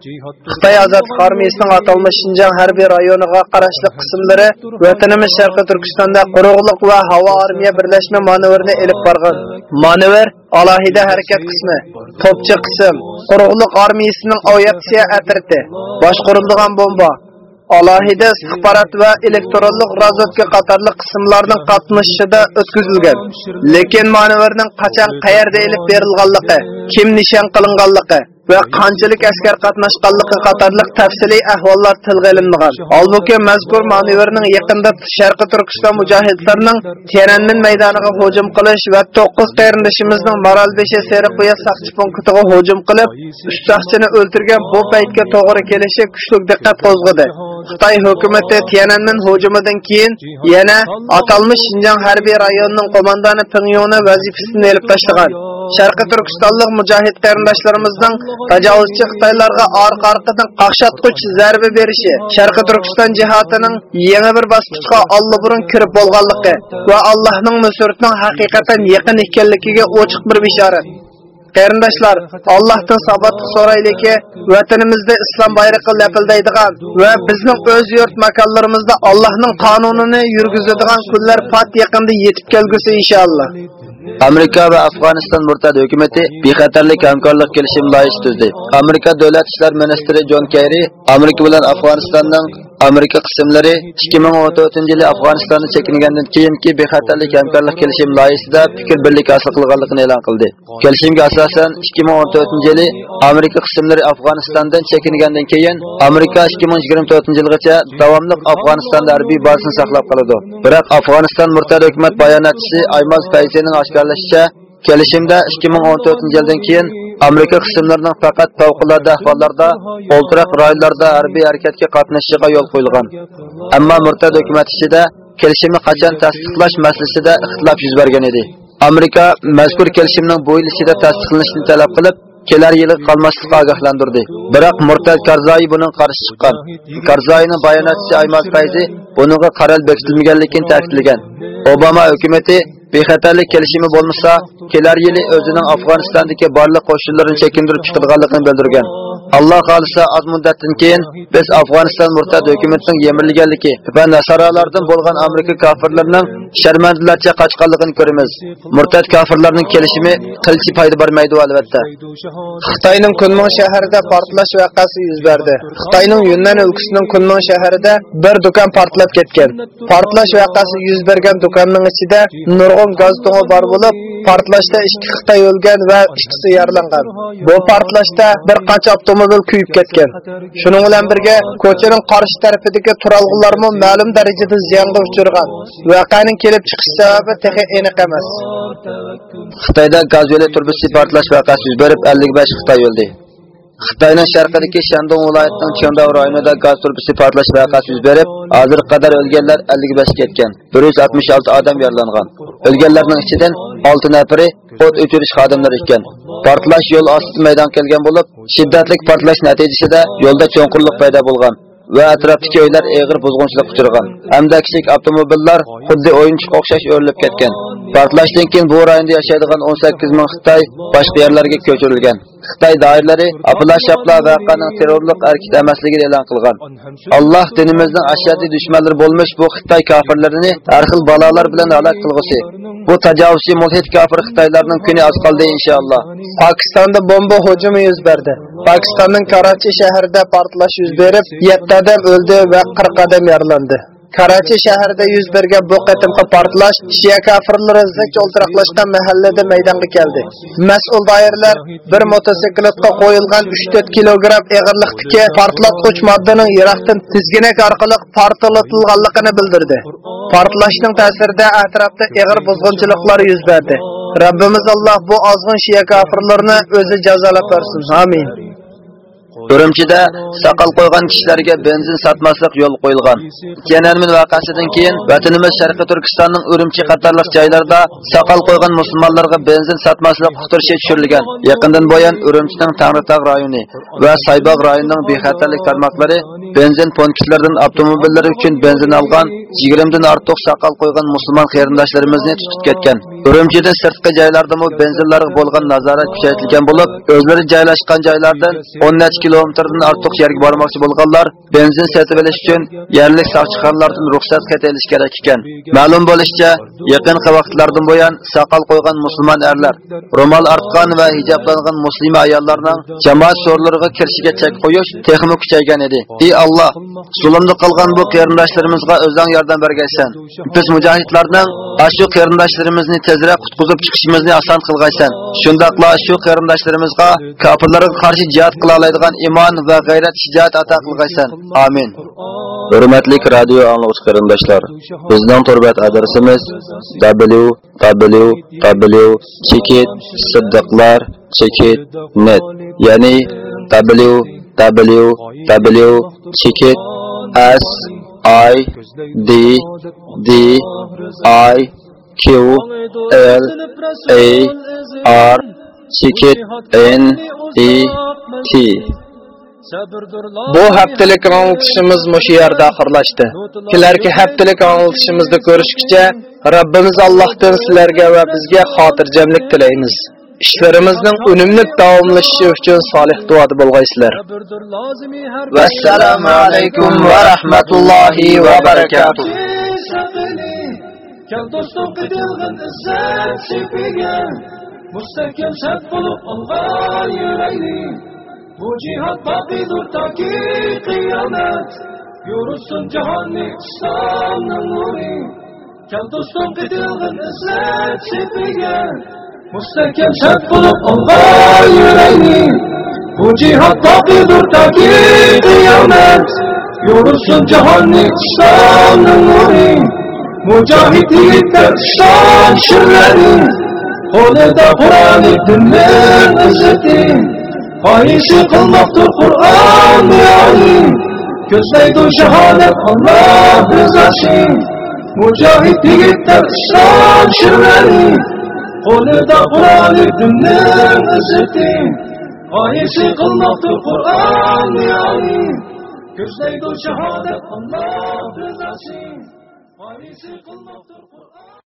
Xitoy Ozodlik armiyasining atalmish Shinjang harbiy rayoniga qarashli qismlari vatanimiz Sharqi Turkistonda quruqliq va havo armiya birlashma manevrini elib borgan. Manevr alohida harakat qismi, topchi qism, quruqliq armiyasining aviatsiya atriti, boshqariladigan bomba, alohida istixborot va elektronlik razvedka qatorli qismlarning qatnashishida o'tkazilgan. Lekin manevrning qachon qayerda ilib berilganligi, kim nishon qilinganligi va qanchalik askar qatnashganligi qatorliq tafsiliy ahvollar tilga ilinmagan. Holbuki mazkur manevrning yaqinda Sharqi Turkiston mujohidlarining Tiananmen maydoniga hujum qilish va 9 qarindishimizning Maralbeshi Seriqo'ya saqchi punktiga hujum qilib, uch saqchini o'ldirgan bu paytga to'g'ri kelishi kuchli diqqat qo'zg'adi. Xitoy hukumati Tiananmen hujumidan keyin yana atalmish Xinjiang harbiy rayonining qo'mondoni Pingyoni vazifasini elib tashlagan. Sharqi Turkistonlik mujohid qarindoshlarimizning tajovuzchi Xitoylarga orqa-orqadan qaqshatquch zarba berishi Sharqi Turkiston jihatining yangi bir bosqichga allburun kirib bo'lganligi va Allohning nusratining haqiqatan yaqin ekanligiga ochiq bir bishorat. Qarindoshlar, Allohdan sabat so'raylikki, vatanimizda islom bayroqi laqildaydigan va bizning o'z yurt makonlarimizda Allohning qonunini yurgizadigan kunlar fat yaqinda yetib kelgusi inshaalloh. Amerika va Afg'oniston murtad hukumatı bexatarlik hamkorlik kelishim loyihasi tuzdi. Amerika davlat ishlar ministri Jon Kerri Amerika bilan Afg'onistonning Amerika qismlari 2014-yili afg'onistonni chekingandan keyingi bexatarlik hamkorlik kelishim loyihasida fikr birligi hosil qilganligini e'lon qildi. Kelishimga asosan 2014-yili Amerika qismlari Afg'onistondan chekingandan keyin Amerika 2024-yilgacha davomli Afg'onistonda harbiy bazasini saqlab qoladi. Biroq Afg'oniston murtad hukumat bayonotchisi Aymaz Fayzining oshkorlashicha, kelishimda 2014 yildan keyin Amerika qismlarining faqat favqulodda ahvollarda o'ltiraq rayonlarda harbiy harakatga qatnashishiga yo'l qo'yilgan. Ammo murtad hukumat ichida kelishimni qachon tasdiqlash masalasida ixtilof yuz bergan edi. Amerika mazkur kelishimning bu yil ichida tasdiqlanishini talab qilib, kelar yili qolmaslikqa ogohlantirdi. Biroq murtad Karzai buning qarshi chiqqan. karzoyning bayonotchisi Aymaz Fayzi buningga qaror bekitilmaganligini ta'kidlagan. Obama hukumatı bexatarlik kelishimi bo'lmasa, kelar yili o'zining Afg'onistondagi barliq qo'shinlarini chekindirib chiqarganligini bildirgan. Alloh xolisa az muddatdan keyin biz Afg'oniston murtad hukumatining yemirliganligi va nasaralardan bo'lgan Amerika kofirlarining sharmandalarcha qochganligini ko'ramiz. Murtad kofirlarning kelishimi qilchi foyda bermaydi albatta. Xitoyning Kunming shahrida portlash voqeasi yuz berdi. Xitoyning Yunnan o'lkasining Kunming shahrida bir do'kon portlab ketgan. Portlash voqeasi yuz bergan do'konning ichida nurg'un gaz to'g'i bor bo'lib, portlashda ikki Xitoy o'lgan va ikkisi yaralangan. Bu portlashda bir qancha avtomobil kuyib ketgan. Shuning bilan birga ko'chaning qarshi tarafidagi turalg'ularmi ma'lum darajada ziyonga uchragan. Voqeaning kelib chiqish sababi texi aniq emas. Xitoyda gaz yo'li turbisi portlash voqeasi yuz berib 55 Xitoy o'ldi. Xitoyning sharqidagi Shandong viloyatining Chandao rayonida gaz turbisi portlash voqeasi yuz berib, hozir qadar o'lganlar 55 ga yetgan. 166 odam yaralangan. O'lganlarning ichidan 6 nafari o't o'chirish xodimlari ekan. Portlash yo'l ostida maydon kelgan bo'lib, shiddatli portlash natijasida yo'lda cho'nqurlik paydo bo'lgan. Va atrofdagi uylar eg'ir buzg'unchilik uchragan. Hamda kichik avtomobillar xuddi o'yinchoq o'xshash o'rilib ketgan. Portlashdan keyin bu rayonda yashaydigan 18 ming Xitoy boshqa yerlarga ko'chirilgan. Xitoy doiralari Abdulashapla voqeaning terrorlik hareket emasligini e'lon qilgan. Alloh dinimizning ashaddiy dushmanlari bo'lmish bu Xitoy kofirlarini har xil balolar bilan halok qilg'usi. Bu tajovuzchi mulhid kofir Xitoylarning kuni oz qoldi inshaalloh. Pokistonda bomba hujumi yuz berdi. Pokistonning Karachi shahrida portlash yuz berib, 7 odam o'ldi va 40 odam yaralandi. Karachi shahrida yuz bergan bu qatimqi portlash Shia kafirlari zich o'ltiraqlashgan mahallada maydonga keldi. Mas'ul doiralar bir motosikletga qo'yilgan 3-4 kilogramm og'irlikdagi portlatuvchi moddaning yiroqdan tizginak orqali portlatilganligini bildirdi. Portlashning ta'sirida atrofda og'ir buzg'unchiliklar yuz berdi. Rabbimiz Alloh bu ozg'in Shia kafirlarni o'zi jazolab bersin. Amin. Urumchida saqal qo'ygan kishilarga benzin sotmaslik yo'l qo'yilgan. Tiananmen voqeasidan keyin vatanimiz Sharqi Turkistonning Urumchi qatorliq joylarida saqal qo'ygan musulmonlarga benzin sotmaslik huquqi tushirilgan. Yaqindan bo'yon Urumchining Tangritog rayoni va Saybog rayonining bexatarlik tarmoqlari benzin punktlaridan avtomobillar uchun benzin olgan 20 dan ortiq saqal qo'ygan musulmon qarindoshlarimizni tutib ketgan. Urumchida sirtqi joylardami benzinlarga bo'lgan nazorat kuchaytirilgan bo'lib, o'zlari joylashgan joylardan 10 necha kilometrdan ortiq yerga bormoqchi bo'lganlar benzin sotib olish uchun yerlik soqchixonlardan ruxsat qatilish kerak ekan. Ma'lum bo'lishicha, yaqinqi vaqtlardan buyon soqol qo'ygan musulmon erlar, ro'mol ortgan va hijoblangan muslima ayollarning jamoat so'rlariga kirishiga chek qo'yish texmi kuchaygan edi. Ey Alloh, zulmni qilgan bu qarindoshlarimizga o'zing yordam bergaysan. Biz mujohidlarning shu qarindoshlarimizni tezroq qutqizib chiqishimizni oson qilgaysan. Shundaqla shu qarindoshlarimizga kofirlarga qarshi jihad qila oladigan iymon va g'ayrat shijoat ato qilgaysan. Amin. Hurmatli radio anglovchi qarindoshlar, bizning turbat adresimiz www.chekit-siddiqlar-chekit.net, ya'ni www.chekit s i d d i q l a r chekit n e t Bu haftalik anglitishimiz mushu yerda oxirlashdi. Kelarki haftalik anglitishimizda ko'rishguncha Rabbimiz Allohdan sizlarga va bizga xotirjamlik tilaymiz. ishlarimizning unumli davomlashishi uchun solih duoda bo'lg'aysizlar. Vassalomu alaykum va rahmatullohi va barakatuh. Kel dostum qidirgin izzat sepiga Mustahkam saf bo'lib olg'an yuraylik Bu jihad baqidur toki qiyomat Yursin jahonni islomning nuri. Kel dostum qidirgin izzat sepiga Mustahkam saf bo'lib olg'an yuraylik Bu jihad baqidur toki qiyomat Yursin jahonni islomning nuri. Mücahit yiğitler şan şirleri. Koleda Kur'an-ı dinler izzeti خواهیش قلمفت و قرآن بیانیم کشتید و شهادت الله رزاشیم مجاهد دیگر در اشتاب شرمنی قول دا قرآن دنم ازدیم خواهیش قلمفت و قرآن بیانیم کشتید و شهادت الله رزاشیم خواهیش قلمفت قرآن